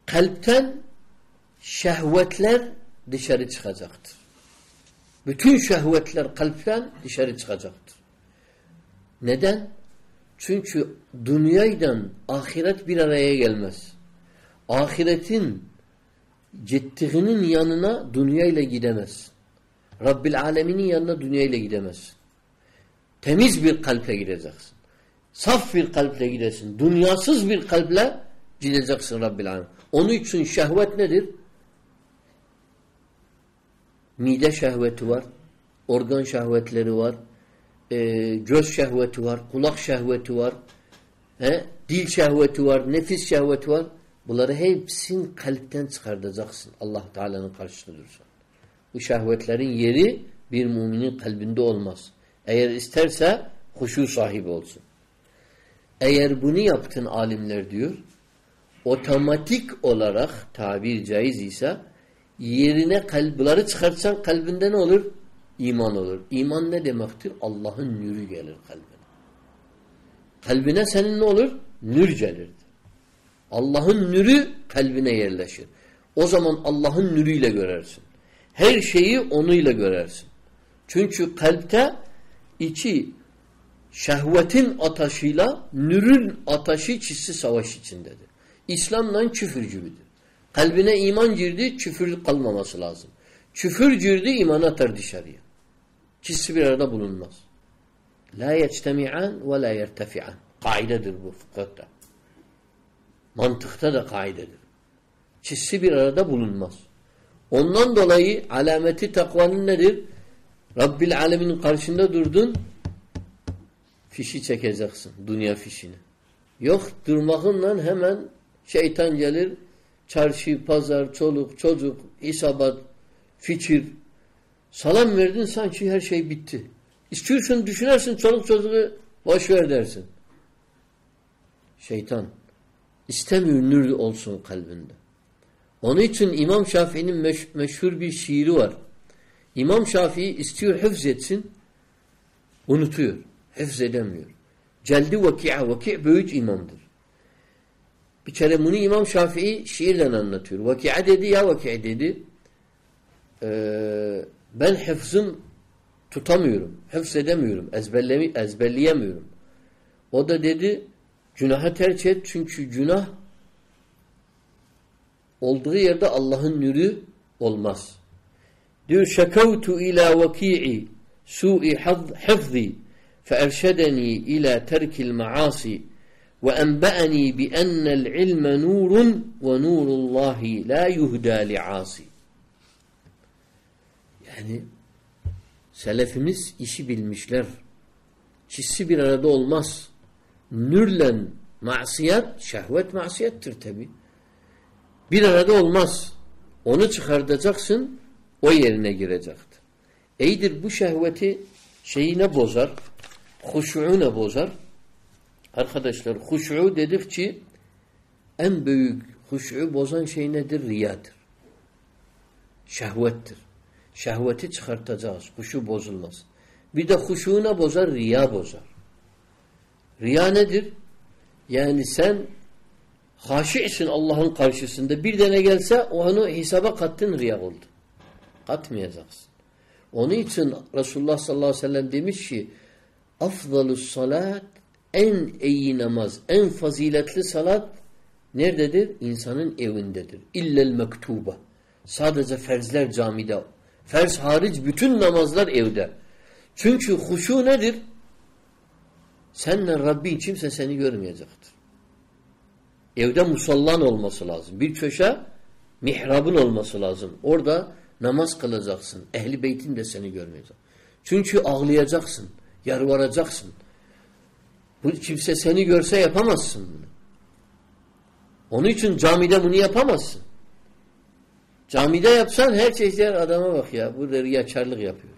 kalpten şehvetler dışarı çıkacaktır. Bütün şehvetler kalpten dışarı çıkacaktır. Neden? Çünkü dünyayla ahiret bir araya gelmez. Ahiretin gittiğinin yanına dünyayla gidemez. Rabbil aleminin yanına dünyayla gidemez. Temiz bir kalple gideceksin. Saf bir kalple gidesin. Dünyasız bir kalple gideceksin Rabbil alem. Onun için şehvet nedir? Mide şehveti var. Organ şehvetleri var. E, göz şehveti var. Kulak şehveti var. He? Dil şehveti var. Nefis şehveti var. Bunları hepsini kalpten çıkartacaksın. Allah Teala'nın karşısında dursun. Bu şehvetlerin yeri bir müminin kalbinde olmaz. Eğer isterse huşu sahibi olsun. Eğer bunu yaptın alimler diyor, otomatik olarak tabir caiz ise yerine kalpleri çıkartsan kalbinde ne olur? İman olur. İman ne demektir? Allah'ın nürü gelir kalbine. Kalbine senin ne olur? Nür gelir. Allah'ın nürü kalbine yerleşir. O zaman Allah'ın nürüyle görersin. Her şeyi onuyla görersin. Çünkü kalpte İki, şehvetin ataşıyla nürün ataşı çizsi savaş içindedir. İslam'la küfür gibidir. Kalbine iman girdi, küfür kalmaması lazım. Küfür girdi, iman atar dışarıya. İkisi bir arada bulunmaz. La yectemi'an ve la yertefi'an. Kaidedir bu fıkıhta. Mantıkta da kaidedir. İkisi bir arada bulunmaz. Ondan dolayı alameti takvanın nedir? Rabbil aleminin karşında durdun, fişi çekeceksin. Dünya fişini. Yok durmakınla hemen şeytan gelir. Çarşı, pazar, çoluk, çocuk, isabat, fikir. Salam verdin sanki her şey bitti. İstiyorsun düşünersin çoluk çocuğu boş ver dersin. Şeytan istemiyor nür olsun kalbinde. Onun için İmam Şafii'nin meş meşhur bir şiiri var. İmam Şafii istiyor hıfz etsin, unutuyor. Hıfz edemiyor. Celdi vaki'a, vaki' büyük imamdır. Bir kere bunu İmam Şafii şiirle anlatıyor. Vaki'a dedi ya vaki'a dedi. Ee, ben hıfzım tutamıyorum. Hıfz edemiyorum. Ezberleyemiyorum. O da dedi günaha tercih et çünkü günah olduğu yerde Allah'ın nürü olmaz. Diyor şekavtu ila vaki'i su'i hafzi فأرشدني إلى ترك المعاصي وأنبأني بأن العلم نور ونور الله لا يهدى لعاصي Yani selefimiz işi bilmişler. İkisi bir arada olmaz. Nürle masiyet, şehvet masiyettir tabi. Bir arada olmaz. Onu çıkartacaksın, o yerine girecektir. Eydir bu şehveti şeyine bozar, huşu'una bozar. Arkadaşlar huşu dedik ki en büyük huşu bozan şey nedir? Riyadır. Şehvettir. Şehveti çıkartacağız. Huşu bozulmaz. Bir de huşuğuna bozar, riya bozar. Riya nedir? Yani sen haşi'sin Allah'ın karşısında. Bir tane gelse onu hesaba kattın riya oldu. Katmayacaksın. Onun için Resulullah sallallahu aleyhi ve sellem demiş ki afdalus salat en iyi namaz, en faziletli salat nerededir? İnsanın evindedir. İllel mektuba. Sadece ferzler camide. Ferz hariç bütün namazlar evde. Çünkü huşu nedir? Senle Rabbin kimse seni görmeyecektir. Evde musallan olması lazım. Bir köşe mihrabın olması lazım. Orada namaz kılacaksın. Ehli beytin de seni görmeyecek. Çünkü ağlayacaksın. Yarvaracaksın. Bu kimse seni görse yapamazsın bunu. Onun için camide bunu yapamazsın. Camide yapsan her şey der adama bak ya burada riyakarlık yapıyor.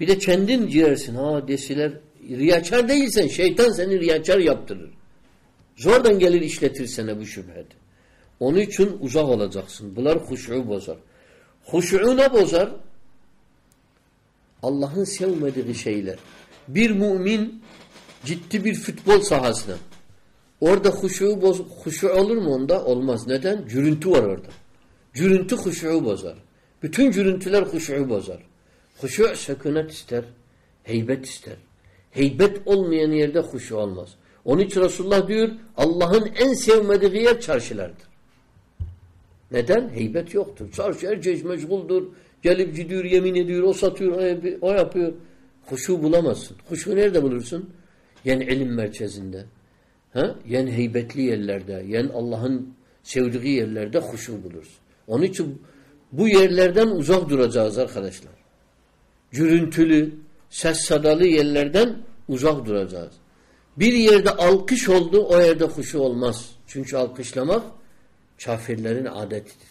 Bir de kendin girersin ha desiler riyakar değilsen şeytan seni riyakar yaptırır. Zordan gelir işletir sana bu şüphet. Onun için uzak olacaksın. Bunlar huşu bozar. Huşu ne bozar? Allah'ın sevmediği şeyler. Bir mümin ciddi bir futbol sahasına. Orada huşu, boz, huşu olur mu onda? Olmaz. Neden? Cürüntü var orada. Cürüntü huşu bozar. Bütün cürüntüler huşu bozar. Huşu sükunet ister. Heybet ister. Heybet olmayan yerde huşu olmaz. Onun için Resulullah diyor Allah'ın en sevmediği yer çarşılardır. Neden? Heybet yoktur. Çarşı herkes meşguldür. Gelip gidiyor, yemin ediyor, o satıyor, o yapıyor. Huşu bulamazsın. Huşu nerede bulursun? Yani ilim merkezinde. Ha? Yani heybetli yerlerde, yani Allah'ın sevdiği yerlerde huşu bulursun. Onun için bu yerlerden uzak duracağız arkadaşlar. Gürüntülü, ses sadalı yerlerden uzak duracağız. Bir yerde alkış oldu, o yerde huşu olmaz. Çünkü alkışlamak kafirlerin adetidir.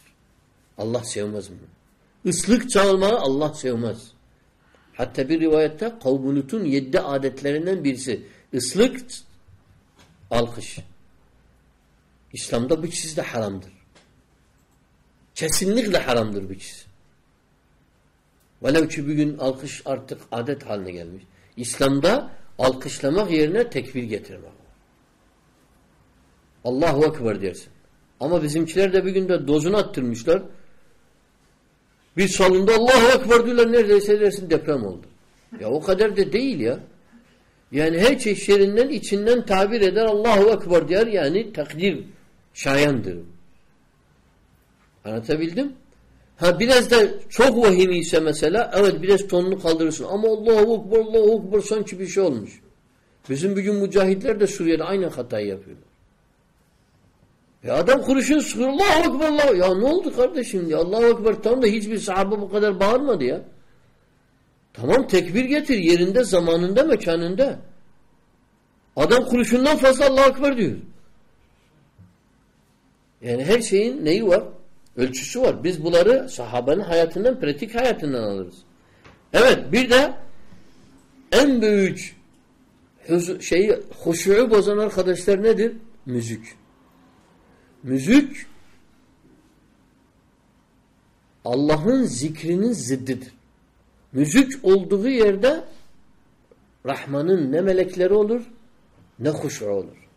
Allah sevmez bunu. Islık çalmayı Allah sevmez. Hatta bir rivayette kavmunutun yedi adetlerinden birisi. Islık, alkış. İslam'da bu ikisi de haramdır. Kesinlikle haramdır bu ikisi. Velev ki bugün alkış artık adet haline gelmiş. İslam'da alkışlamak yerine tekbir getirmek. Allahu Ekber dersin. Ama bizimkiler de bir günde dozunu attırmışlar. Bir salonda Allahu Ekber diyorlar neredeyse dersin deprem oldu. Ya o kadar da değil ya. Yani her şey şerinden içinden tabir eder Allahu Ekber der yani takdir şayandır. Anlatabildim? Ha biraz da çok vahimi ise mesela evet biraz tonunu kaldırırsın ama Allahu Ekber Allahu Ekber sanki bir şey olmuş. Bizim bugün mücahitler de Suriye'de aynı hatayı yapıyorlar. Ya adam kuruşun sıkıyor Allahu Ekber Allah. Ya ne oldu kardeşim ya Allahu Ekber tamam da hiçbir sahabe bu kadar bağırmadı ya. Tamam tekbir getir yerinde zamanında mekanında. Adam kuruşundan fazla Allahu Ekber diyor. Yani her şeyin neyi var? Ölçüsü var. Biz bunları sahabenin hayatından, pratik hayatından alırız. Evet bir de en büyük şeyi, huşu'u bozan arkadaşlar nedir? Müzik. Müzik Allah'ın zikrinin ziddidir. Müzik olduğu yerde Rahman'ın ne melekleri olur ne huşu olur.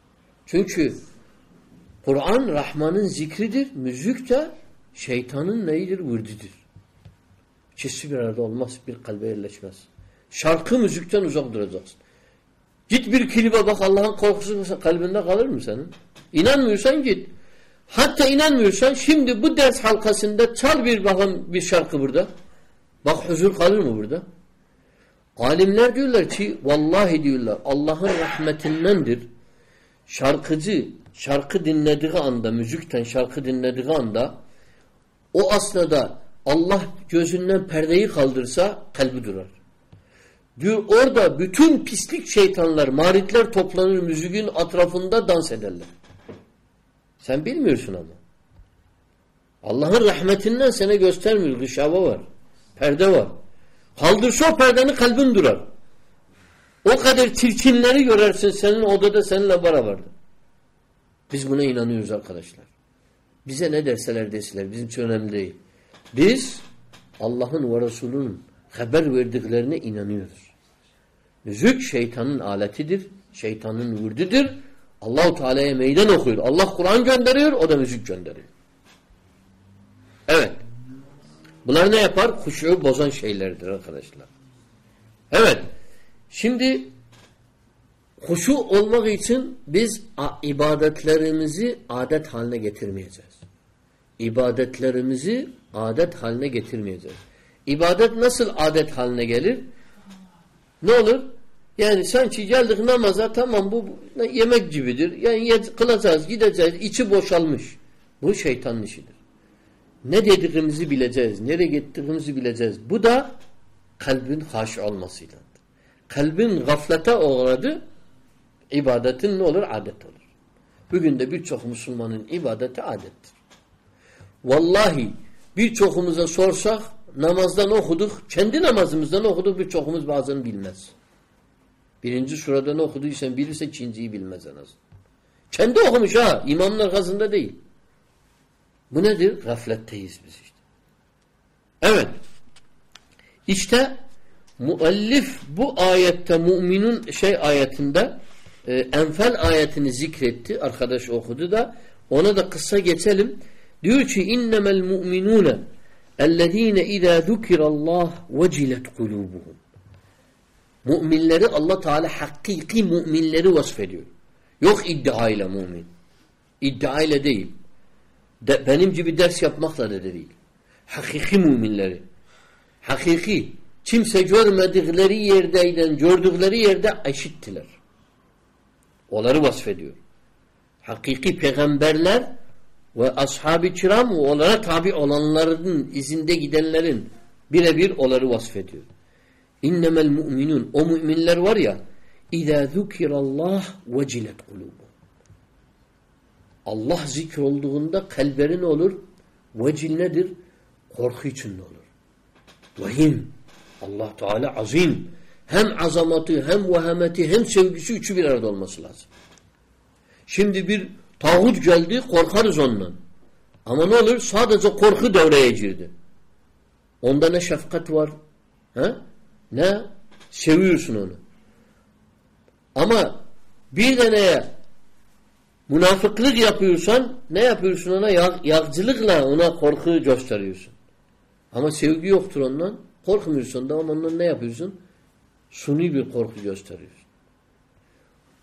Çünkü Kur'an Rahman'ın zikridir. Müzik de şeytanın neyidir? Vürdidir. İkisi bir arada olmaz. Bir kalbe yerleşmez. Şarkı müzikten uzak duracaksın. Git bir klibe bak Allah'ın korkusu kalbinde kalır mı senin? İnanmıyorsan git. Hatta inanmıyorsan şimdi bu ders halkasında çal bir bakın bir şarkı burada. Bak huzur kalır mı burada? Alimler diyorlar ki vallahi diyorlar Allah'ın rahmetindendir. Şarkıcı şarkı dinlediği anda, müzikten şarkı dinlediği anda o aslında Allah gözünden perdeyi kaldırsa kalbi durar. Diyor orada bütün pislik şeytanlar, maritler toplanır müziğin etrafında dans ederler. Sen bilmiyorsun ama. Allah'ın rahmetinden sana göstermiyor. Gışava var. Perde var. Kaldırsa o perdeni kalbin durar. O kadar çirkinleri görersin senin odada seninle beraberdir. Biz buna inanıyoruz arkadaşlar. Bize ne derseler deseler bizim için önemli değil. Biz Allah'ın ve Resulünün haber verdiklerine inanıyoruz. Müzik şeytanın aletidir. Şeytanın vurdudur. Allahu Teala'ya meydan okuyor. Allah Kur'an gönderiyor, o da müzik gönderiyor. Evet. Bunlar ne yapar? Huşu bozan şeylerdir arkadaşlar. Evet. Şimdi huşu olmak için biz ibadetlerimizi adet haline getirmeyeceğiz. İbadetlerimizi adet haline getirmeyeceğiz. İbadet nasıl adet haline gelir? Ne olur? Yani sanki geldik namaza tamam bu yemek gibidir. Yani kılacağız, gideceğiz, içi boşalmış. Bu şeytanın işidir. Ne dediğimizi bileceğiz, nereye gittiğimizi bileceğiz. Bu da kalbin haş olmasıyla. Kalbin gaflete uğradı, ibadetin ne olur? Adet olur. Bugün de birçok Müslümanın ibadeti adettir. Vallahi birçokumuza sorsak namazdan okuduk, kendi namazımızdan okuduk birçokumuz bazen bilmez. Birinci suradan okuduysan bilirse ikinciyi bilmez en azından. Kendi okumuş ha, imamın arkasında değil. Bu nedir? Gafletteyiz biz işte. Evet. İşte muallif bu ayette müminun şey ayetinde e, Enfal ayetini zikretti. Arkadaş okudu da ona da kısa geçelim. Diyor ki innemel mu'minune ellezine izâ zukirallah vecilet kulubuhum. Müminleri Allah Teala hakiki müminleri vasfediyor. Yok iddia ile mümin. İddia ile değil. De, benim gibi ders yapmakla da değil. Hakiki müminleri. Hakiki. Kimse görmedikleri yerdeyden gördükleri yerde eşittiler. Onları vasfediyor. Hakiki peygamberler ve ashab-ı kiram onlara tabi olanların izinde gidenlerin birebir onları vasfediyor. İnnemel mu'minun o müminler var ya İzâ zukirallah vecilet kulubu. Allah zikr olduğunda kalberin olur. Vecil nedir? Korku içinde olur. Vahim. Allah Teala azim. Hem azamatı, hem vahameti, hem sevgisi üçü bir arada olması lazım. Şimdi bir tağut geldi, korkarız ondan. Ama ne olur? Sadece korku devreye girdi. Onda ne şefkat var, he? Ne seviyorsun onu. Ama bir deneye münafıklık yapıyorsan ne yapıyorsun ona? Yağ, yağcılıkla ona korku gösteriyorsun. Ama sevgi yoktur ondan. Korkmuyorsun da ondan ne yapıyorsun? Suni bir korku gösteriyorsun.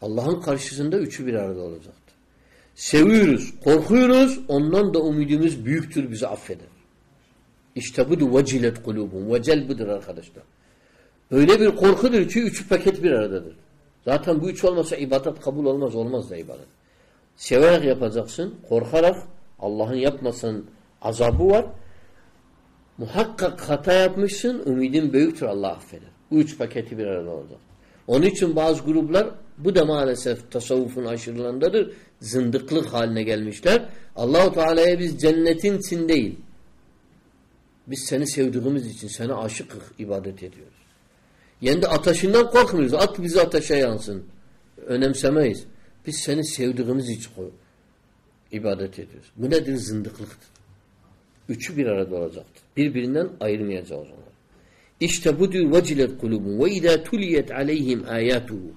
Allah'ın karşısında üçü bir arada olacaktır. Seviyoruz, korkuyoruz, ondan da umudumuz büyüktür, bizi affeder. İşte budur vecilet kulubun. Vecel budur arkadaşlar. Öyle bir korkudur ki üçü paket bir aradadır. Zaten bu üç olmasa ibadet kabul olmaz. Olmaz da ibadet. Severek yapacaksın. Korkarak Allah'ın yapmasın azabı var. Muhakkak hata yapmışsın. Umidin büyüktür Allah affeder. Bu üç paketi bir arada olacak. Onun için bazı gruplar bu da maalesef tasavvufun aşırılarındadır. Zındıklık haline gelmişler. Allahu Teala'ya biz cennetin için değil. Biz seni sevdiğimiz için sana aşık ibadet ediyoruz. Yani de ateşinden korkmuyoruz. At bizi ateşe yansın. Önemsemeyiz. Biz seni sevdiğimiz için ibadet ediyoruz. Bu nedir? Zındıklıktır. Üçü bir arada olacaktır. Birbirinden ayırmayacağız onları. İşte bu diyor vecilet kulubun ve izâ tuliyet aleyhim âyâtuhu.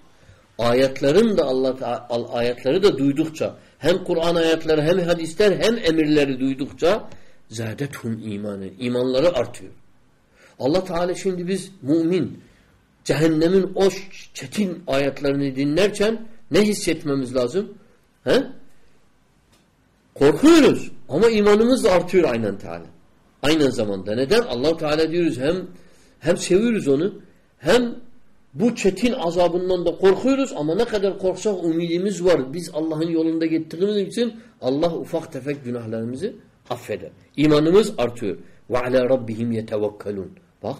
Ayetlerin de Allah ayetleri de duydukça hem Kur'an ayetleri hem hadisler hem emirleri duydukça zâdethum imanı. imanları artıyor. Allah Teala şimdi biz mümin cehennemin o çetin ayetlerini dinlerken ne hissetmemiz lazım? He? Korkuyoruz ama imanımız da artıyor aynen Teala. Aynı zamanda. Neden? allah Teala diyoruz hem hem seviyoruz onu hem bu çetin azabından da korkuyoruz ama ne kadar korksak umidimiz var. Biz Allah'ın yolunda gittiğimiz için Allah ufak tefek günahlarımızı affeder. İmanımız artıyor. Ve ala rabbihim yetevekkelun. Bak.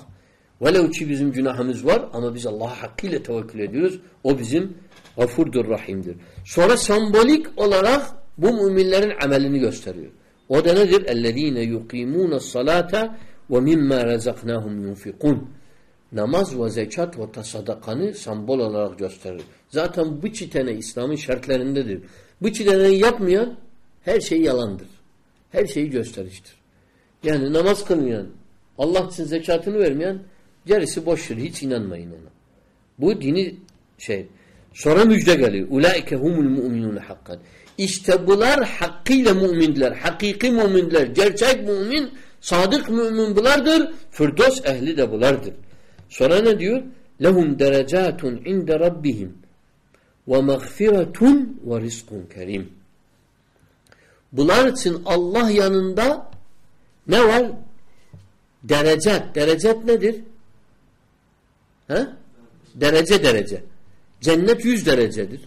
Velev ki bizim günahımız var ama biz Allah'a hakkıyla tevekkül ediyoruz. O bizim gafurdur, rahimdir. Sonra sembolik olarak bu müminlerin amelini gösteriyor. O da nedir? اَلَّذ۪ينَ يُقِيمُونَ الصَّلَاةَ وَمِمَّا رَزَقْنَاهُمْ يُنْفِقُونَ Namaz ve zekat ve tasadakanı sembol olarak gösterir. Zaten bu çitene İslam'ın şartlarındadır. Bu çiteneyi yapmayan her şey yalandır. Her şeyi gösteriştir. Yani namaz kılmayan, Allah için zekatını vermeyen gerisi boştur. Hiç inanmayın ona. Bu dini şey. Sonra müjde geliyor. Ulaike humul mu'minun hakkan. İşte bunlar hakkıyla müminler. Hakiki müminler. Gerçek mümin, sadık mümin bulardır. Firdos ehli de bulardır. Sonra ne diyor? Lehum derecatun inde rabbihim ve mağfiretun ve rizkun kerim. Bunlar için Allah yanında ne var? Derecet. Derecet nedir? He? Derece derece. Cennet yüz derecedir.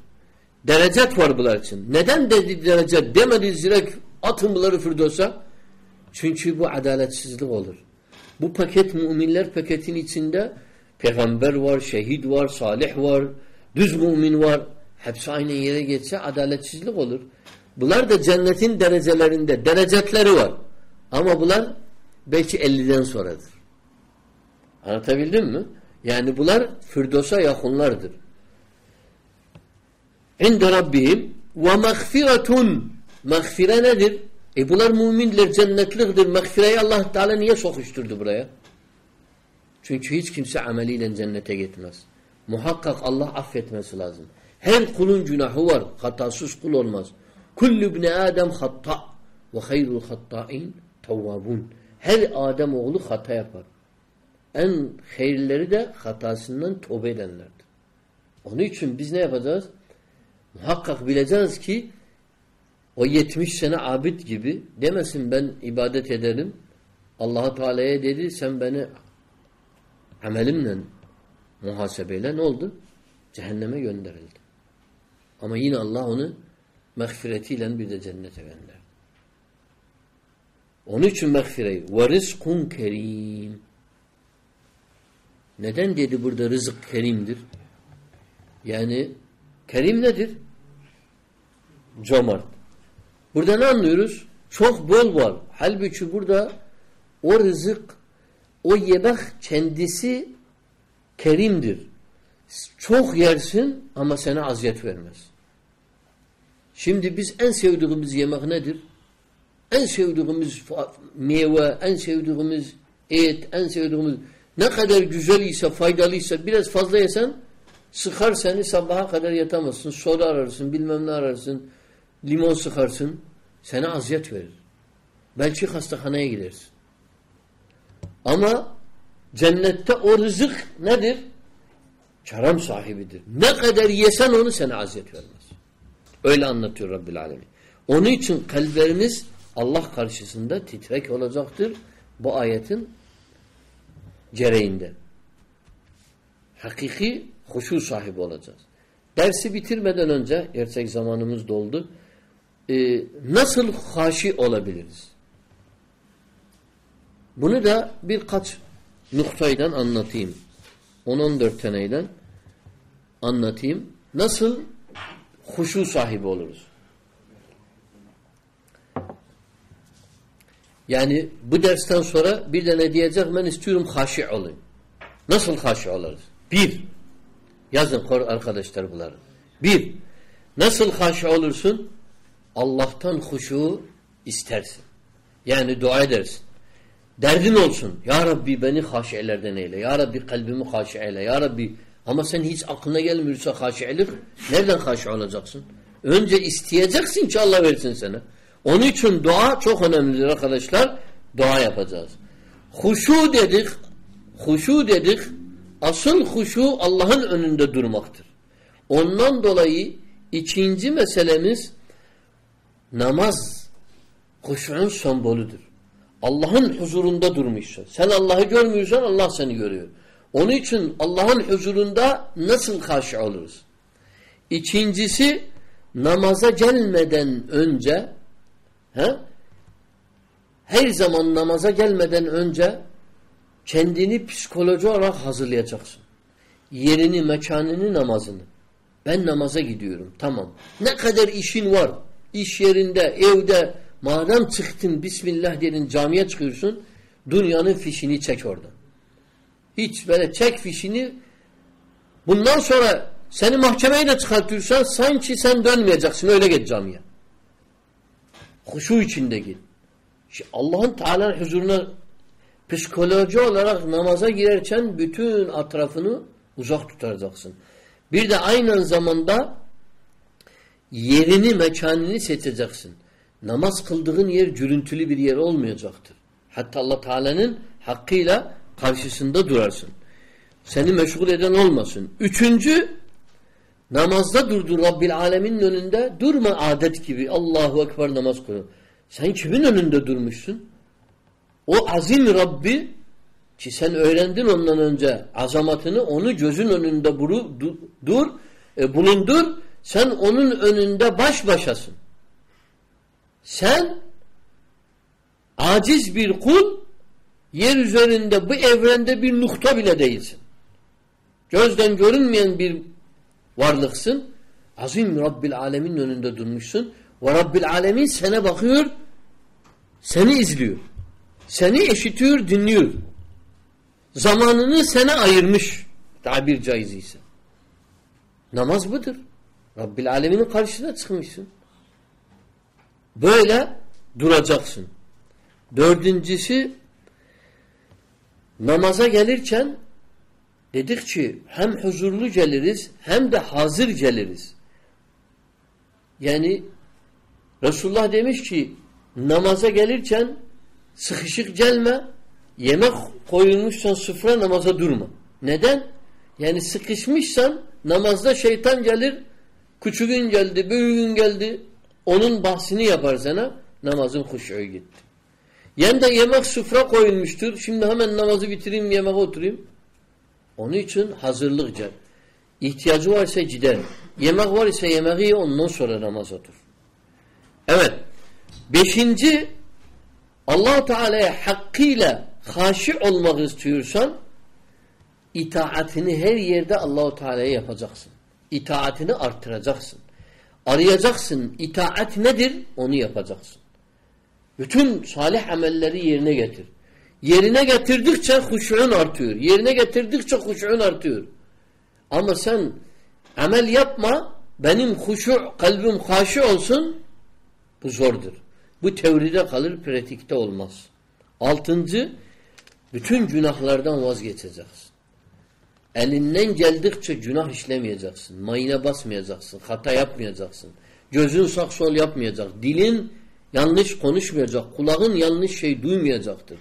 Derecet var bunlar için. Neden dedi derece demedi direkt atın bunları Firdos'a? Çünkü bu adaletsizlik olur. Bu paket müminler paketin içinde peygamber var, şehit var, salih var, düz mümin var. Hepsi aynı yere geçse adaletsizlik olur. Bunlar da cennetin derecelerinde derecetleri var. Ama bunlar belki 50'den sonradır. Anlatabildim mi? Yani bunlar Firdos'a yakınlardır. İnde Rabbihim ve mağfiretun mağfire nedir? E bunlar müminler, cennetlikdir. Mağfireyi Allah Teala niye sokuşturdu buraya? Çünkü hiç kimse ameliyle cennete gitmez. Muhakkak Allah affetmesi lazım. Her kulun günahı var. Hatasız kul olmaz. Kullu ibni Adem hatta ve hayrul hatta'in tevvabun. Her Adem oğlu hata yapar. En hayırları da hatasından tövbe edenlerdir. Onun için biz ne yapacağız? Muhakkak bileceğiz ki o 70 sene abid gibi demesin ben ibadet ederim. allah Teala'ya dedi sen beni amelimle muhasebeyle ne oldu? Cehenneme gönderildi. Ama yine Allah onu mağfiretiyle bir de cennete gönderdi. Onun için mağfireyi ve rizkun kerim neden dedi burada rızık kerimdir? Yani kerim nedir? Cömert. Burada ne anlıyoruz? Çok bol var. Halbuki burada o rızık, o yemek kendisi kerimdir. Çok yersin ama sana aziyet vermez. Şimdi biz en sevdiğimiz yemek nedir? En sevdiğimiz meyve, en sevdiğimiz et, en sevdiğimiz ne kadar güzel ise, faydalıysa biraz fazla yesen sıkar seni sabaha kadar yatamazsın. Soda ararsın, bilmem ne ararsın. Limon sıkarsın. Sana aziyet verir. Belki hastahaneye gidersin. Ama cennette o rızık nedir? Kerem sahibidir. Ne kadar yesen onu sana aziyet vermez. Öyle anlatıyor Rabbil Alemin. Onun için kalpleriniz Allah karşısında titrek olacaktır. Bu ayetin gereğinde. Hakiki huşu sahibi olacağız. Dersi bitirmeden önce, gerçek zamanımız doldu. Ee, nasıl haşi olabiliriz? Bunu da birkaç noktayla anlatayım. 10-14 taneyle anlatayım. Nasıl huşu sahibi oluruz? Yani bu dersten sonra bir de ne diyecek? Ben istiyorum haşi olayım. Nasıl haşi oluruz? Bir, yazın arkadaşlar bunları. Bir, nasıl haşi olursun? Allah'tan huşu istersin. Yani dua edersin. Derdin olsun. Ya Rabbi beni haşiyelerden eyle. Ya Rabbi kalbimi haşi eyle. Ya Rabbi ama sen hiç aklına gelmiyorsa haşiyelik nereden haşi olacaksın? Önce isteyeceksin ki Allah versin sana. Onun için dua çok önemlidir arkadaşlar. Dua yapacağız. Huşu dedik. Huşu dedik. Asıl huşu Allah'ın önünde durmaktır. Ondan dolayı ikinci meselemiz namaz huşun sembolüdür. Allah'ın huzurunda durmuşsun. Sen Allah'ı görmüyorsan Allah seni görüyor. Onun için Allah'ın huzurunda nasıl karşı oluruz? İkincisi namaza gelmeden önce he, her zaman namaza gelmeden önce kendini psikoloji olarak hazırlayacaksın. Yerini, mekanını, namazını. Ben namaza gidiyorum. Tamam. Ne kadar işin var? İş yerinde, evde, Madem çıktın Bismillah dedin camiye çıkıyorsun dünyanın fişini çek oradan. Hiç böyle çek fişini bundan sonra seni mahkemeye de çıkartıyorsan sanki sen dönmeyeceksin öyle git camiye. Huşu içinde git. Allah'ın Teala'nın huzuruna psikoloji olarak namaza girerken bütün atrafını uzak tutacaksın. Bir de aynı zamanda yerini, mekanını seçeceksin namaz kıldığın yer gürültülü bir yer olmayacaktır. Hatta Allah Teala'nın hakkıyla karşısında durarsın. Seni meşgul eden olmasın. Üçüncü, namazda durdur Rabbil Alemin'in önünde. Durma adet gibi. Allahu Ekber namaz kılın. Sen kimin önünde durmuşsun? O azim Rabbi ki sen öğrendin ondan önce azamatını onu gözün önünde buru, dur, e, bulundur. Sen onun önünde baş başasın. Sen aciz bir kul yer üzerinde bu evrende bir nokta bile değilsin. Gözden görünmeyen bir varlıksın. Azim Rabbil Alemin önünde durmuşsun. Ve Rabbil Alemin sana bakıyor, seni izliyor. Seni eşitiyor, dinliyor. Zamanını sana ayırmış. Tabir caiziyse. Namaz budur. Rabbil Alemin'in karşısına çıkmışsın. Böyle duracaksın. Dördüncüsü namaza gelirken dedik ki hem huzurlu geliriz hem de hazır geliriz. Yani Resulullah demiş ki namaza gelirken sıkışık gelme yemek koyulmuşsan sıfıra namaza durma. Neden? Yani sıkışmışsan namazda şeytan gelir küçüğün geldi, büyüğün geldi onun bahsini yapar sana namazın huşuğu gitti. Yani de yemek sufra koyulmuştur. Şimdi hemen namazı bitireyim yemeğe oturayım. Onun için hazırlıkça. İhtiyacı varsa gider. Yemek var ise yemeği ondan sonra namaz otur. Evet. Beşinci allah Teala'ya hakkıyla haşi olmak istiyorsan itaatini her yerde Allahu Teala'ya yapacaksın. İtaatini arttıracaksın. Arayacaksın. İtaat nedir? Onu yapacaksın. Bütün salih amelleri yerine getir. Yerine getirdikçe huşun artıyor. Yerine getirdikçe huşun artıyor. Ama sen amel yapma, benim huşu, kalbim haşi olsun, bu zordur. Bu teoride kalır, pratikte olmaz. Altıncı, bütün günahlardan vazgeçeceksin. Elinden geldikçe günah işlemeyeceksin. Mayına basmayacaksın. Hata yapmayacaksın. Gözün sak sol yapmayacak. Dilin yanlış konuşmayacak. Kulağın yanlış şey duymayacaktır.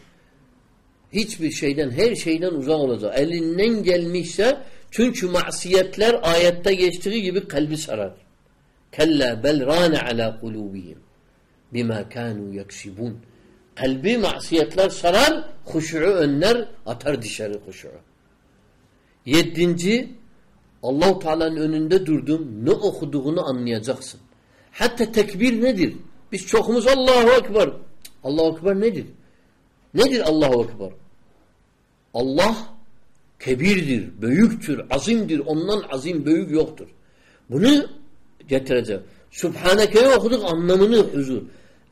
Hiçbir şeyden, her şeyden uzak olacak. Elinden gelmişse Çünkü masiyetler ayette geçtiği gibi kalbi sarar. Kella bel rane ala kulubihim bima kanu yaksibun. Kalbi masiyetler sarar, huşu'u önler, atar dışarı huşu'u. Yedinci, allah Teala'nın önünde durdum, ne okuduğunu anlayacaksın. Hatta tekbir nedir? Biz çokumuz Allahu Ekber. Allahu Ekber nedir? Nedir Allahu Ekber? Allah kebirdir, büyüktür, azimdir. Ondan azim, büyük yoktur. Bunu getireceğim. Subhaneke'yi okuduk anlamını huzur.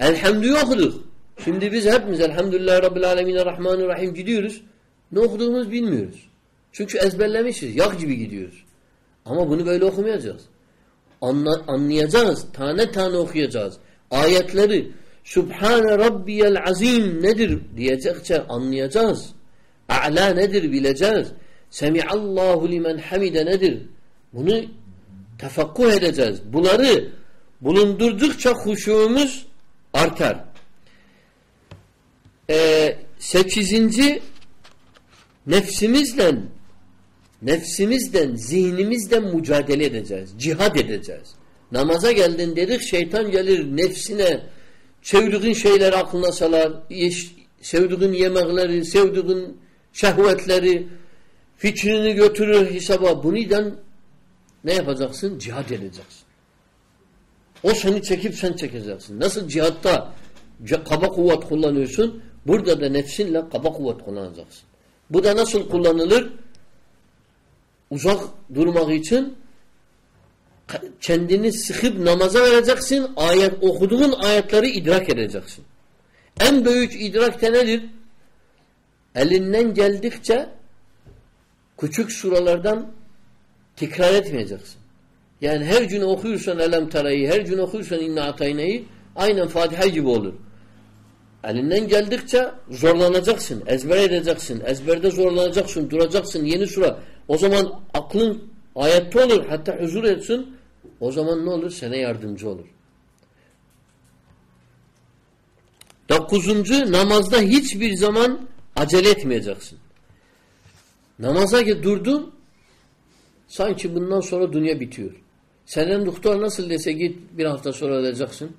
Elhamdü'yü okuduk. Şimdi biz hepimiz Elhamdülillah Rabbil Alemin Rahmanirrahim gidiyoruz. Ne okuduğumuzu bilmiyoruz. Çünkü ezberlemişiz. Yak gibi gidiyoruz. Ama bunu böyle okumayacağız. Anla, anlayacağız. Tane tane okuyacağız. Ayetleri Subhane Rabbiyel Azim nedir diyecekçe anlayacağız. A'la nedir bileceğiz. Semiallahu limen hamide nedir? Bunu tefakkuh edeceğiz. Bunları bulundurdukça huşuğumuz artar. Ee, sekizinci nefsimizle nefsimizden, zihnimizden mücadele edeceğiz. Cihad edeceğiz. Namaza geldin dedik şeytan gelir nefsine sevdiğin şeyleri aklına salar. Sevdiğin yemekleri, sevdiğin şehvetleri fikrini götürür hesaba. Buniden ne yapacaksın? Cihad edeceksin. O seni çekip sen çekeceksin. Nasıl cihatta kaba kuvvet kullanıyorsun? Burada da nefsinle kaba kuvvet kullanacaksın. Bu da nasıl kullanılır? Uzak durmak için kendini sıkıp namaza vereceksin. Ayet okuduğun ayetleri idrak edeceksin. En büyük idrak de nedir? Elinden geldikçe küçük suralardan tekrar etmeyeceksin. Yani her gün okuyorsan Elem Tara'yı, her gün okuyorsan İnna Atayne'yi aynen Fatiha gibi olur. Elinden geldikçe zorlanacaksın, ezber edeceksin, ezberde zorlanacaksın, duracaksın, yeni sura. O zaman aklın ayette olur, hatta huzur etsin. O zaman ne olur? Sana yardımcı olur. Dokuzuncu, namazda hiçbir zaman acele etmeyeceksin. Namaza durdun, sanki bundan sonra dünya bitiyor. Senin doktor nasıl dese git bir hafta sonra öleceksin.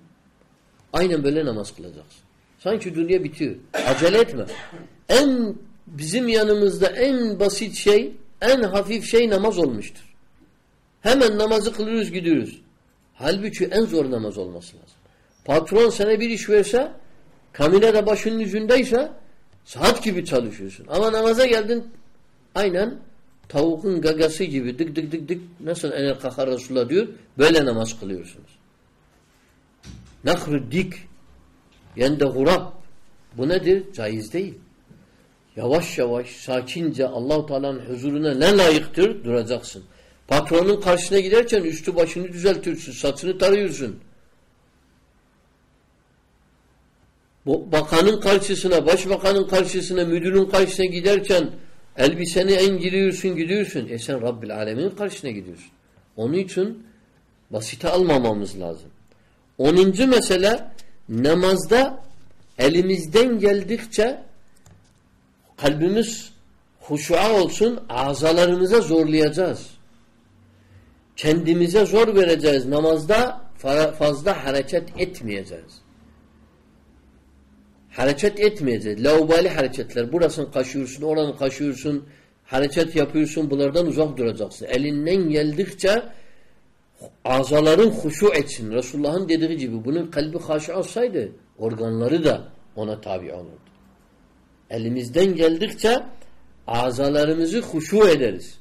Aynen böyle namaz kılacaksın. Sanki dünya bitiyor. Acele etme. En bizim yanımızda en basit şey, en hafif şey namaz olmuştur. Hemen namazı kılıyoruz gidiyoruz. Halbuki en zor namaz olması lazım. Patron sana bir iş verse, kamine de başının yüzündeyse saat gibi çalışıyorsun. Ama namaza geldin aynen tavukun gagası gibi dık dık dık dık nasıl enel kakar Resulullah diyor böyle namaz kılıyorsunuz. Nakru dik yende hurab bu nedir? Caiz değil. Yavaş yavaş sakince Allahu Teala'nın huzuruna ne layıktır duracaksın. Patronun karşısına giderken üstü başını düzeltirsin, saçını tarıyorsun. Bakanın karşısına, başbakanın karşısına, müdürün karşısına giderken elbiseni en giriyorsun, gidiyorsun. E sen Rabbil Alemin karşısına gidiyorsun. Onun için basite almamamız lazım. Onuncu mesele namazda elimizden geldikçe kalbimiz huşua olsun, azalarımıza zorlayacağız. Kendimize zor vereceğiz. Namazda fazla hareket etmeyeceğiz. Hareket etmeyeceğiz. Laubali hareketler. Burasını kaşıyorsun, oranı kaşıyorsun, hareket yapıyorsun. Bunlardan uzak duracaksın. Elinden geldikçe azaların huşu etsin. Resulullah'ın dediği gibi bunun kalbi haşi olsaydı organları da ona tabi olurdu. Elimizden geldikçe azalarımızı huşu ederiz.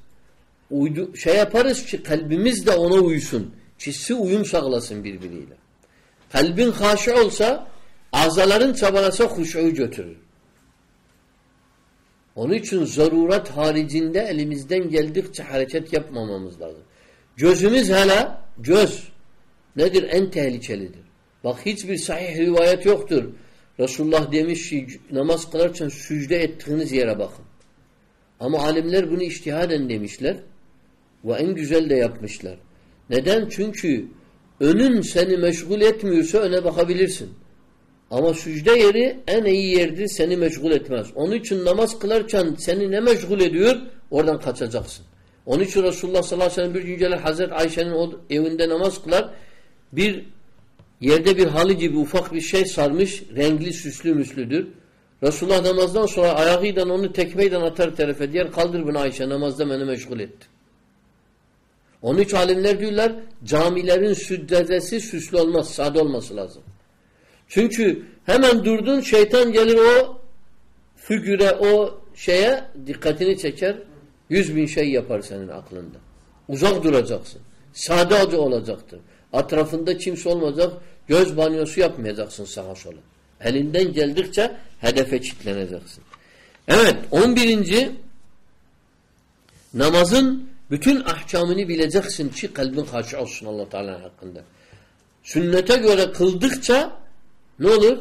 Uydu, şey yaparız ki kalbimiz de ona uysun. Çizsi uyum sağlasın birbiriyle. Kalbin haşi olsa azaların çabalasa huşuyu götürür. Onun için zaruret haricinde elimizden geldikçe hareket yapmamamız lazım. Gözümüz hala göz nedir? En tehlikelidir. Bak hiçbir sahih rivayet yoktur. Resulullah demiş ki namaz kılarken sücde ettiğiniz yere bakın. Ama alimler bunu iştihaden demişler. Ve en güzel de yapmışlar. Neden? Çünkü önün seni meşgul etmiyorsa öne bakabilirsin. Ama sücde yeri en iyi yerdir seni meşgul etmez. Onun için namaz kılarken seni ne meşgul ediyor? Oradan kaçacaksın. Onun için Resulullah sallallahu aleyhi ve sellem bir gün gelir Hazreti Ayşe'nin evinde namaz kılar. Bir yerde bir halı gibi ufak bir şey sarmış. Renkli süslü müslüdür. Resulullah namazdan sonra ayağıyla onu tekmeyle atar tarafa. Diğer kaldır bunu Ayşe namazda beni meşgul etti. Onun için alimler diyorlar camilerin süddedesi süslü olmaz, sade olması lazım. Çünkü hemen durdun şeytan gelir o figüre o şeye dikkatini çeker. Yüz bin şey yapar senin aklında. Uzak duracaksın. Sade olacaktır. Etrafında kimse olmayacak. Göz banyosu yapmayacaksın sağa sola. Elinden geldikçe hedefe çitleneceksin. Evet on birinci namazın bütün ahkamını bileceksin ki kalbin haşi olsun allah Teala hakkında. Sünnete göre kıldıkça ne olur?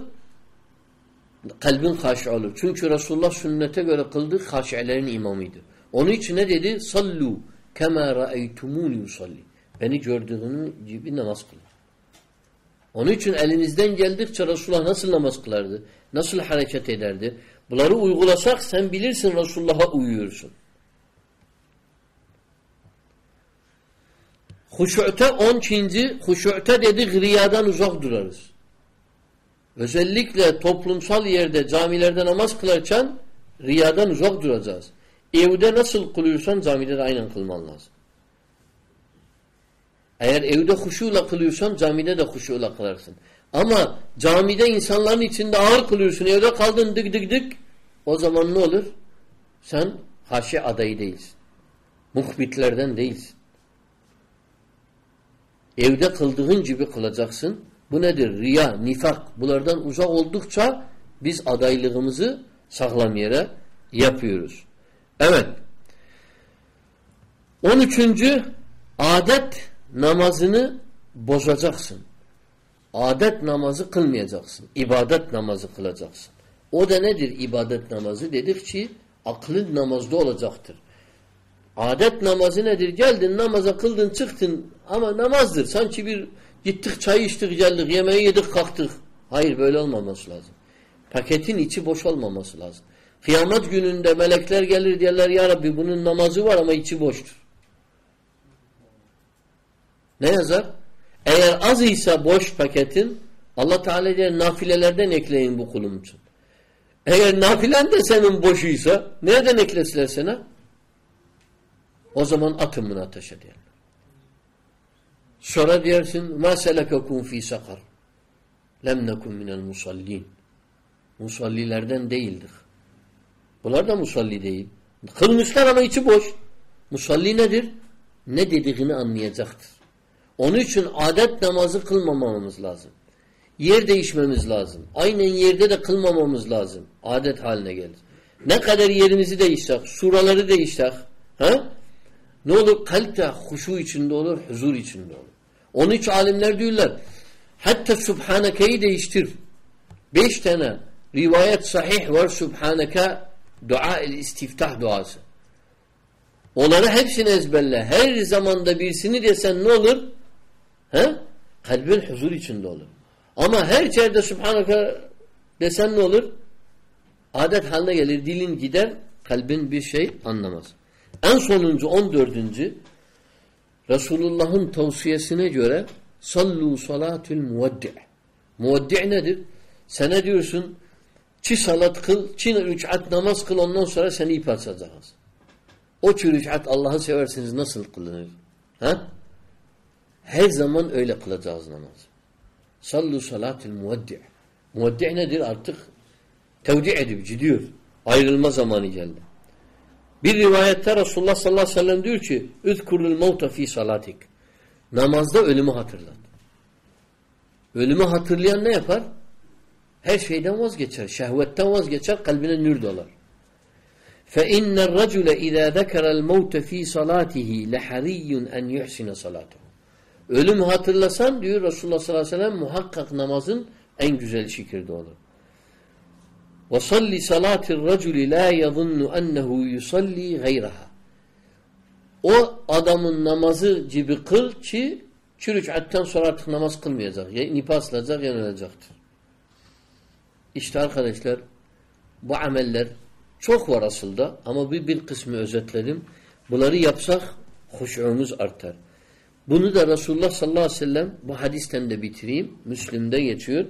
Kalbin haşi olur. Çünkü Resulullah sünnete göre kıldığı haşilerin imamıydı. Onun için ne dedi? Sallu kema ra'eytumuni yusalli. Beni gördüğünüz gibi namaz kılın. Onun için elinizden geldikçe Resulullah nasıl namaz kılardı? Nasıl hareket ederdi? Bunları uygulasak sen bilirsin Resulullah'a uyuyorsun. Huşu'te on çinci, huşu'te dedik riyadan uzak durarız. Özellikle toplumsal yerde camilerde namaz kılarken riyadan uzak duracağız. Evde nasıl kılıyorsan camide de aynen kılman lazım. Eğer evde huşuyla kılıyorsan camide de huşuyla kılarsın. Ama camide insanların içinde ağır kılıyorsun, evde kaldın dık dık dık o zaman ne olur? Sen haşi adayı değilsin. Muhbitlerden değilsin. Evde kıldığın gibi kılacaksın. Bu nedir? Riya, nifak. Bunlardan uzak oldukça biz adaylığımızı sağlam yere yapıyoruz. Evet. On üçüncü adet namazını bozacaksın. Adet namazı kılmayacaksın. İbadet namazı kılacaksın. O da nedir ibadet namazı? Dedik ki aklın namazda olacaktır. Adet namazı nedir? Geldin namaza kıldın çıktın ama namazdır. Sanki bir gittik çay içtik geldik yemeği yedik kalktık. Hayır böyle olmaması lazım. Paketin içi boş olmaması lazım. Kıyamet gününde melekler gelir diyorlar ya Rabbi bunun namazı var ama içi boştur. Ne yazar? Eğer az ise boş paketin Allah Teala diyor nafilelerden ekleyin bu kulum için. Eğer nafilen de senin boşuysa nereden eklesinler sana? O zaman atın bunu ateşe diyorlar. Sonra diyorsun ma selekakum fi sakar. Lem nekun minel musallin. Musallilerden değildik. Bunlar da musalli değil. Kılmışlar ama içi boş. Musalli nedir? Ne dediğini anlayacaktır. Onun için adet namazı kılmamamız lazım. Yer değişmemiz lazım. Aynen yerde de kılmamamız lazım. Adet haline gelir. Ne kadar yerimizi değişsek, suraları değişsek, ha? ne olur? Kalpte huşu içinde olur, huzur içinde olur. Onun için alimler diyorlar, hatta Subhaneke'yi değiştir. Beş tane rivayet sahih var Subhaneke dua-il istiftah duası. Onları hepsini ezberle. Her zamanda birisini desen ne olur? He? Kalbin huzur içinde olur. Ama her yerde Subhaneke desen ne olur? Adet haline gelir, dilin gider, kalbin bir şey anlamaz. En sonuncu on dördüncü Resulullah'ın tavsiyesine göre sallu salatül muveddi' muveddi' nedir? Sana diyorsun çi salat kıl, çi rüçat namaz kıl ondan sonra seni ip atacağız. O çi rüçat Allah'ı seversiniz nasıl kılınır? Ha? Her zaman öyle kılacağız namaz. Sallu salatil muveddi'. Muveddi' nedir? Artık tevdi edip gidiyor. Ayrılma zamanı geldi. Bir rivayette Resulullah sallallahu aleyhi ve sellem diyor ki اُذْكُرُ الْمَوْتَ fi salatik. Namazda ölümü hatırlat. Ölümü hatırlayan ne yapar? Her şeyden vazgeçer. Şehvetten vazgeçer. Kalbine nür dolar. فَاِنَّ الرَّجُلَ اِذَا ذَكَرَ الْمَوْتَ ف۪ي صَلَاتِهِ لَحَرِيٌّ اَنْ يُحْسِنَ صَلَاتَهُ Ölüm hatırlasan diyor Resulullah sallallahu aleyhi ve sellem muhakkak namazın en güzel şekilde olur. وَصَلِّ صَلَاتِ الرَّجُلِ لَا يَظُنُّ اَنَّهُ يُصَلِّي غَيْرَهَا O adamın namazı gibi kıl ki iki rükatten sonra artık namaz kılmayacak. Ya nipaslayacak ya ölecektir. İşte arkadaşlar bu ameller çok var aslında ama bir, bir kısmı özetledim. Bunları yapsak huşumuz artar. Bunu da Resulullah sallallahu aleyhi ve sellem bu hadisten de bitireyim. Müslim'de geçiyor.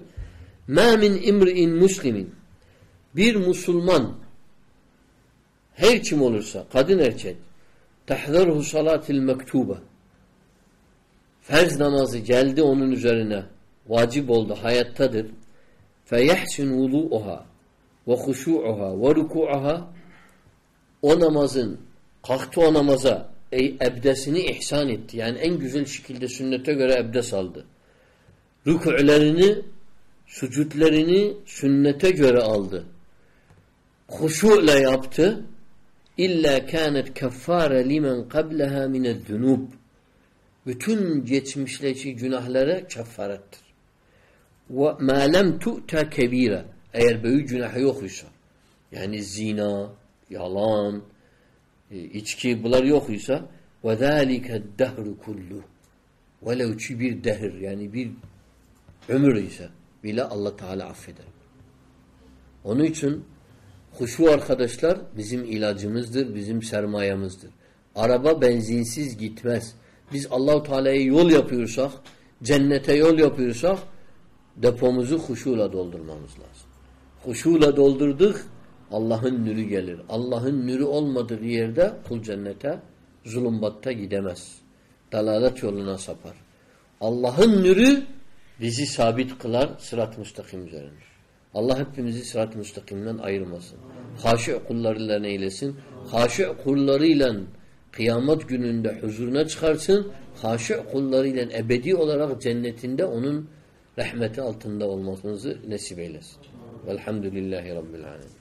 مَا min imri'in muslimin bir Müslüman her kim olursa, kadın erkek tehzirhu salatil mektuba ferz namazı geldi onun üzerine vacip oldu, hayattadır feyehsin vulu'uha ve huşu'uha ve ruku'uha o namazın kalktı o namaza e, ebdesini ihsan etti. Yani en güzel şekilde sünnete göre ebdes aldı. Rükûlerini, sucudlerini sünnete göre aldı. Huşu'la yaptı. İlla kânet keffâre limen qableha mine'z-zunûb. Bütün geçmişteki günahlara kefarettir. Ve mâ lem tu'ta kebîre. Eğer büyük günah yoksa yani zina, yalan, e, içki bunlar yoksa ve zâlike dehru kullu. Velev ki bir dehir yani bir ömür ise bile Allah Teala affeder. Onun için huşu arkadaşlar bizim ilacımızdır, bizim sermayemizdir. Araba benzinsiz gitmez. Biz Allahu Teala'ya yol yapıyorsak, cennete yol yapıyorsak depomuzu huşuyla doldurmamız lazım. Huşuyla doldurduk, Allah'ın nürü gelir. Allah'ın nürü olmadığı yerde kul cennete zulumbatta gidemez. Dalalet yoluna sapar. Allah'ın nürü bizi sabit kılar sırat-ı müstakim üzerinde. Allah hepimizi sırat-ı müstakimden ayırmasın. Haşi kullarıyla eylesin. Haşi kullarıyla kıyamet gününde huzuruna çıkarsın. Haşi kullarıyla ebedi olarak cennetinde onun rahmeti altında olmasınızı nasip eylesin. Velhamdülillahi Rabbil Alemin.